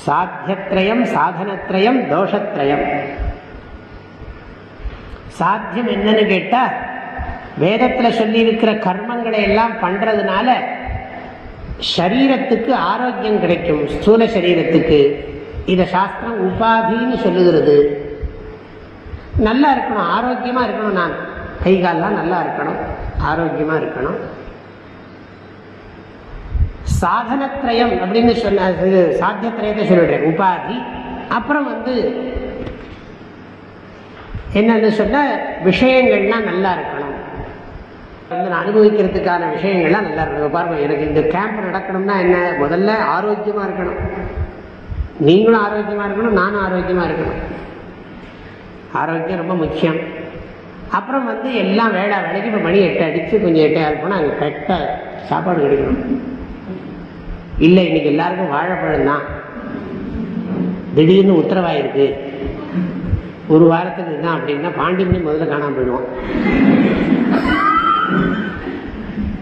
சாத்தியத்திரயம் சாதனத்திரயம் தோஷத்திரயம் சாத்தியம் என்னன்னு கேட்டால் வேதத்தில் சொல்லி இருக்கிற கர்மங்களை எல்லாம் பண்ணுறதுனால சரீரத்துக்கு ஆரோக்கியம் கிடைக்கும். ஸ்தூல சரீரத்துக்கு. இத சாஸ்திரம் உபாதின்னு சொல்லுகிறது. நல்லா இருக்கணும். ஆரோக்கியமா இருக்கணும் நான். கை கால்லாம் நல்லா இருக்கணும். ஆரோக்கியமா இருக்கணும். சாதனத்திரயம் அப்படின்னு சொன்ன இது சாத்தியத்திரயத்தை சொல்லிடுறேன். உபாதி. அப்புறம் வந்து என்னன்னு சொன்ன விஷயங்கள்லாம் நல்லா இருக்கணும். வந்து நான் அனுபவிக்கிறதுக்கான விஷயங்கள்லாம் நல்லா இருக்கும் பாருங்க எனக்கு இந்த கேம்ப் நடக்கணும்னா என்ன? முதல்ல ஆரோக்கியமாக இருக்கணும். நீங்களும் ஆரோக்கியமாக இருக்கணும் நானும் ஆரோக்கியமாக இருக்கணும். ஆரோக்கியம் ரொம்ப முக்கியம். அப்புறம் வந்து எல்லாம் வேலை வேலைக்கு இப்போ மணி எட்டு அடித்து கொஞ்சம் எட்டு ஆள் போனால் அங்கே கரெக்டாக சாப்பாடு கிடைக்கணும். இல்லை இன்னைக்கு எல்லாருக்கும் வாழைப்பழம் தான். திடீர்னு உத்தரவாயிருக்கு. ஒரு வாரத்துக்கு தான் அப்படின்னா பாண்டியன் முதல்ல காணாமல் போயிடுவோம்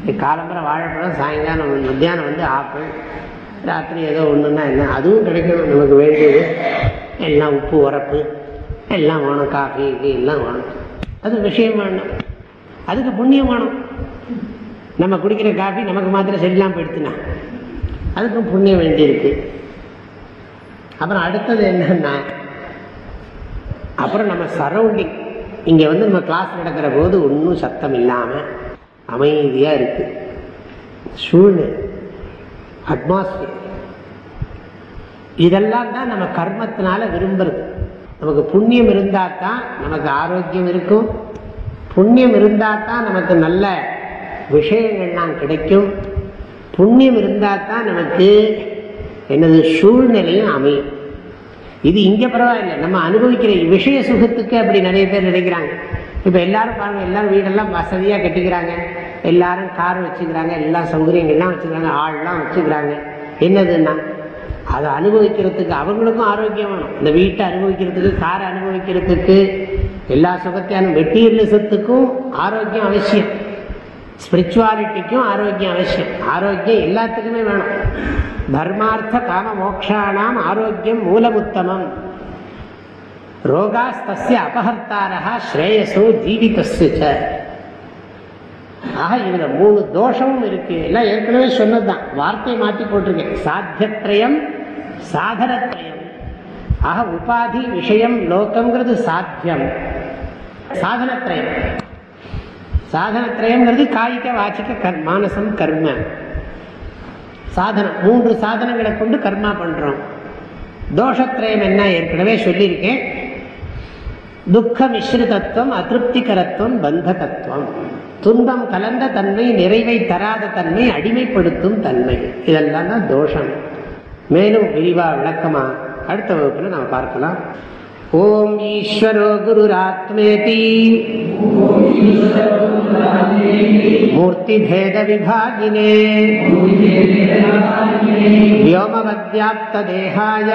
காலம்பரம் வாழைப்பழம் சாயங்காலம் மத்தியானம் வந்து ஆப்பிள் ராத்திரி ஏதோ ஒன்றுன்னா என்ன அதுவும் கிடைக்கணும் நமக்கு வேண்டியது. எல்லாம் உப்பு உரப்பு எல்லாம் வேணும் காஃபி இது எல்லாம் வேணும். அது விஷயம் வேணும். அதுக்கு புண்ணியம் வேணும். நம்ம குடிக்கிற காஃபி நமக்கு மாத்திரம் சரியில்லாமல் போயிடுத்துனா அதுக்கும் புண்ணியம் வேண்டியிருக்கு. அப்புறம் அடுத்தது என்னன்னா அப்புறம் நம்ம சரௌண்டிங் இங்கே வந்து நம்ம கிளாஸ் நடக்கிற போது ஒன்றும் சத்தம் இல்லாமல் அமைதியாக இருக்குது சூழ்நிலை அட்மாஸ்பியர் இதெல்லாம் தான் நம்ம கர்மத்தினால விரும்புறது. நமக்கு புண்ணியம் இருந்தால் தான் நமக்கு ஆரோக்கியம் இருக்கும். புண்ணியம் இருந்தால் தான் நமக்கு நல்ல விஷயங்கள்லாம் கிடைக்கும். புண்ணியம் இருந்தால் தான் நமக்கு என்னது சூழ்நிலையும் அமையும். இது இங்க பரவாயில்லை. நம்ம அனுபவிக்கிற விஷய சுகத்துக்கு அப்படி நிறைய பேர் நினைக்கிறாங்க. இப்போ எல்லாரும் பாருங்க எல்லாரும் வீடெல்லாம் வசதியாக கட்டிக்கிறாங்க. எல்லாரும் கார் வச்சுக்கிறாங்க எல்லா சௌகரியங்கள்லாம் வச்சுக்கிறாங்க ஆள்லாம் வச்சுக்கிறாங்க. என்னதுன்னா அதை அனுபவிக்கிறதுக்கு அவங்களுக்கும் ஆரோக்கியம் வேணும். இந்த வீட்டை அனுபவிக்கிறதுக்கு காரை அனுபவிக்கிறதுக்கு எல்லா சுகத்தையான மெட்டீரியலிசத்துக்கும் ஆரோக்கியம் அவசியம். ஸ்பிரிச்சுவாலிட்டிக்கும் ஆரோக்கியம் அவசியம். ஆரோக்கியம் எல்லாத்துக்குமே வேணும். தர்மார்த்த காம மோக்ஷானாம் ஆரோக்கியம் மூலமுத்தமம். ரோகாஸ் ரோகாஸ்தஸ்ய அபகர்த்தாரா ஸ்ரேயசோ ஜீவிதஸ்ய ஆக இதுல மூணு தோஷமும் இருக்கு. எல்லாம் ஏற்கனவே சொன்னதுதான். வார்த்தையை மாற்றி போட்டிருக்கேன். சாத்தியத்ரயம் சாதனத்ரயம். ஆக உபாதி விஷயம் லோகம்ங்கிறது சாத்தியம். சாதனத்ரயம். சாதனத்திரயங்கிறது காய்க வாச்சிக்க மானசம் கர்ம. சாதனம் மூன்று சாதனங்களை கொண்டு கர்மா பண்றோம். தோஷத்திரயம் என்ன? ஏற்கனவே சொல்லியிருக்கேன். துக்க மிஸ்ரிதத்துவம் அதிருப்திகரத்துவம் பந்தகத்துவம். துன்பம் கலந்த தன்மை நிறைவை தராத தன்மை அடிமைப்படுத்தும் தன்மை. இதெல்லாம் தான் தோஷம். மேலும் விரிவா விளக்கமா அடுத்த வகுப்புல நம்ம பார்க்கலாம். ओम ईश्वरो गुरुरात्मेति। मूर्तिभेदविभागिने। व्योमवद्व्याप्तदेहाय।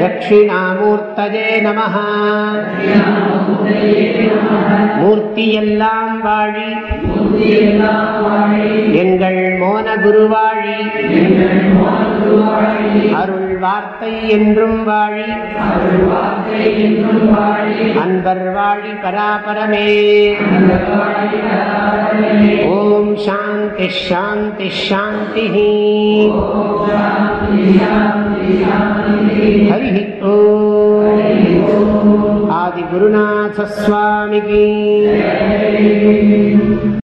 தட்சிணாமூர்த்தஜே நம மூர்த்தியெல்லாம் வாழி எங்கள் மோன குருவாழி அருள் வார்த்தை என்றும் வாழி அன்பர் வாழி பராபரமே. ஓம் சாந்தி ஷாந்தி ஷாந்தி హరి ఓ ఆది గురునాథస్వామికి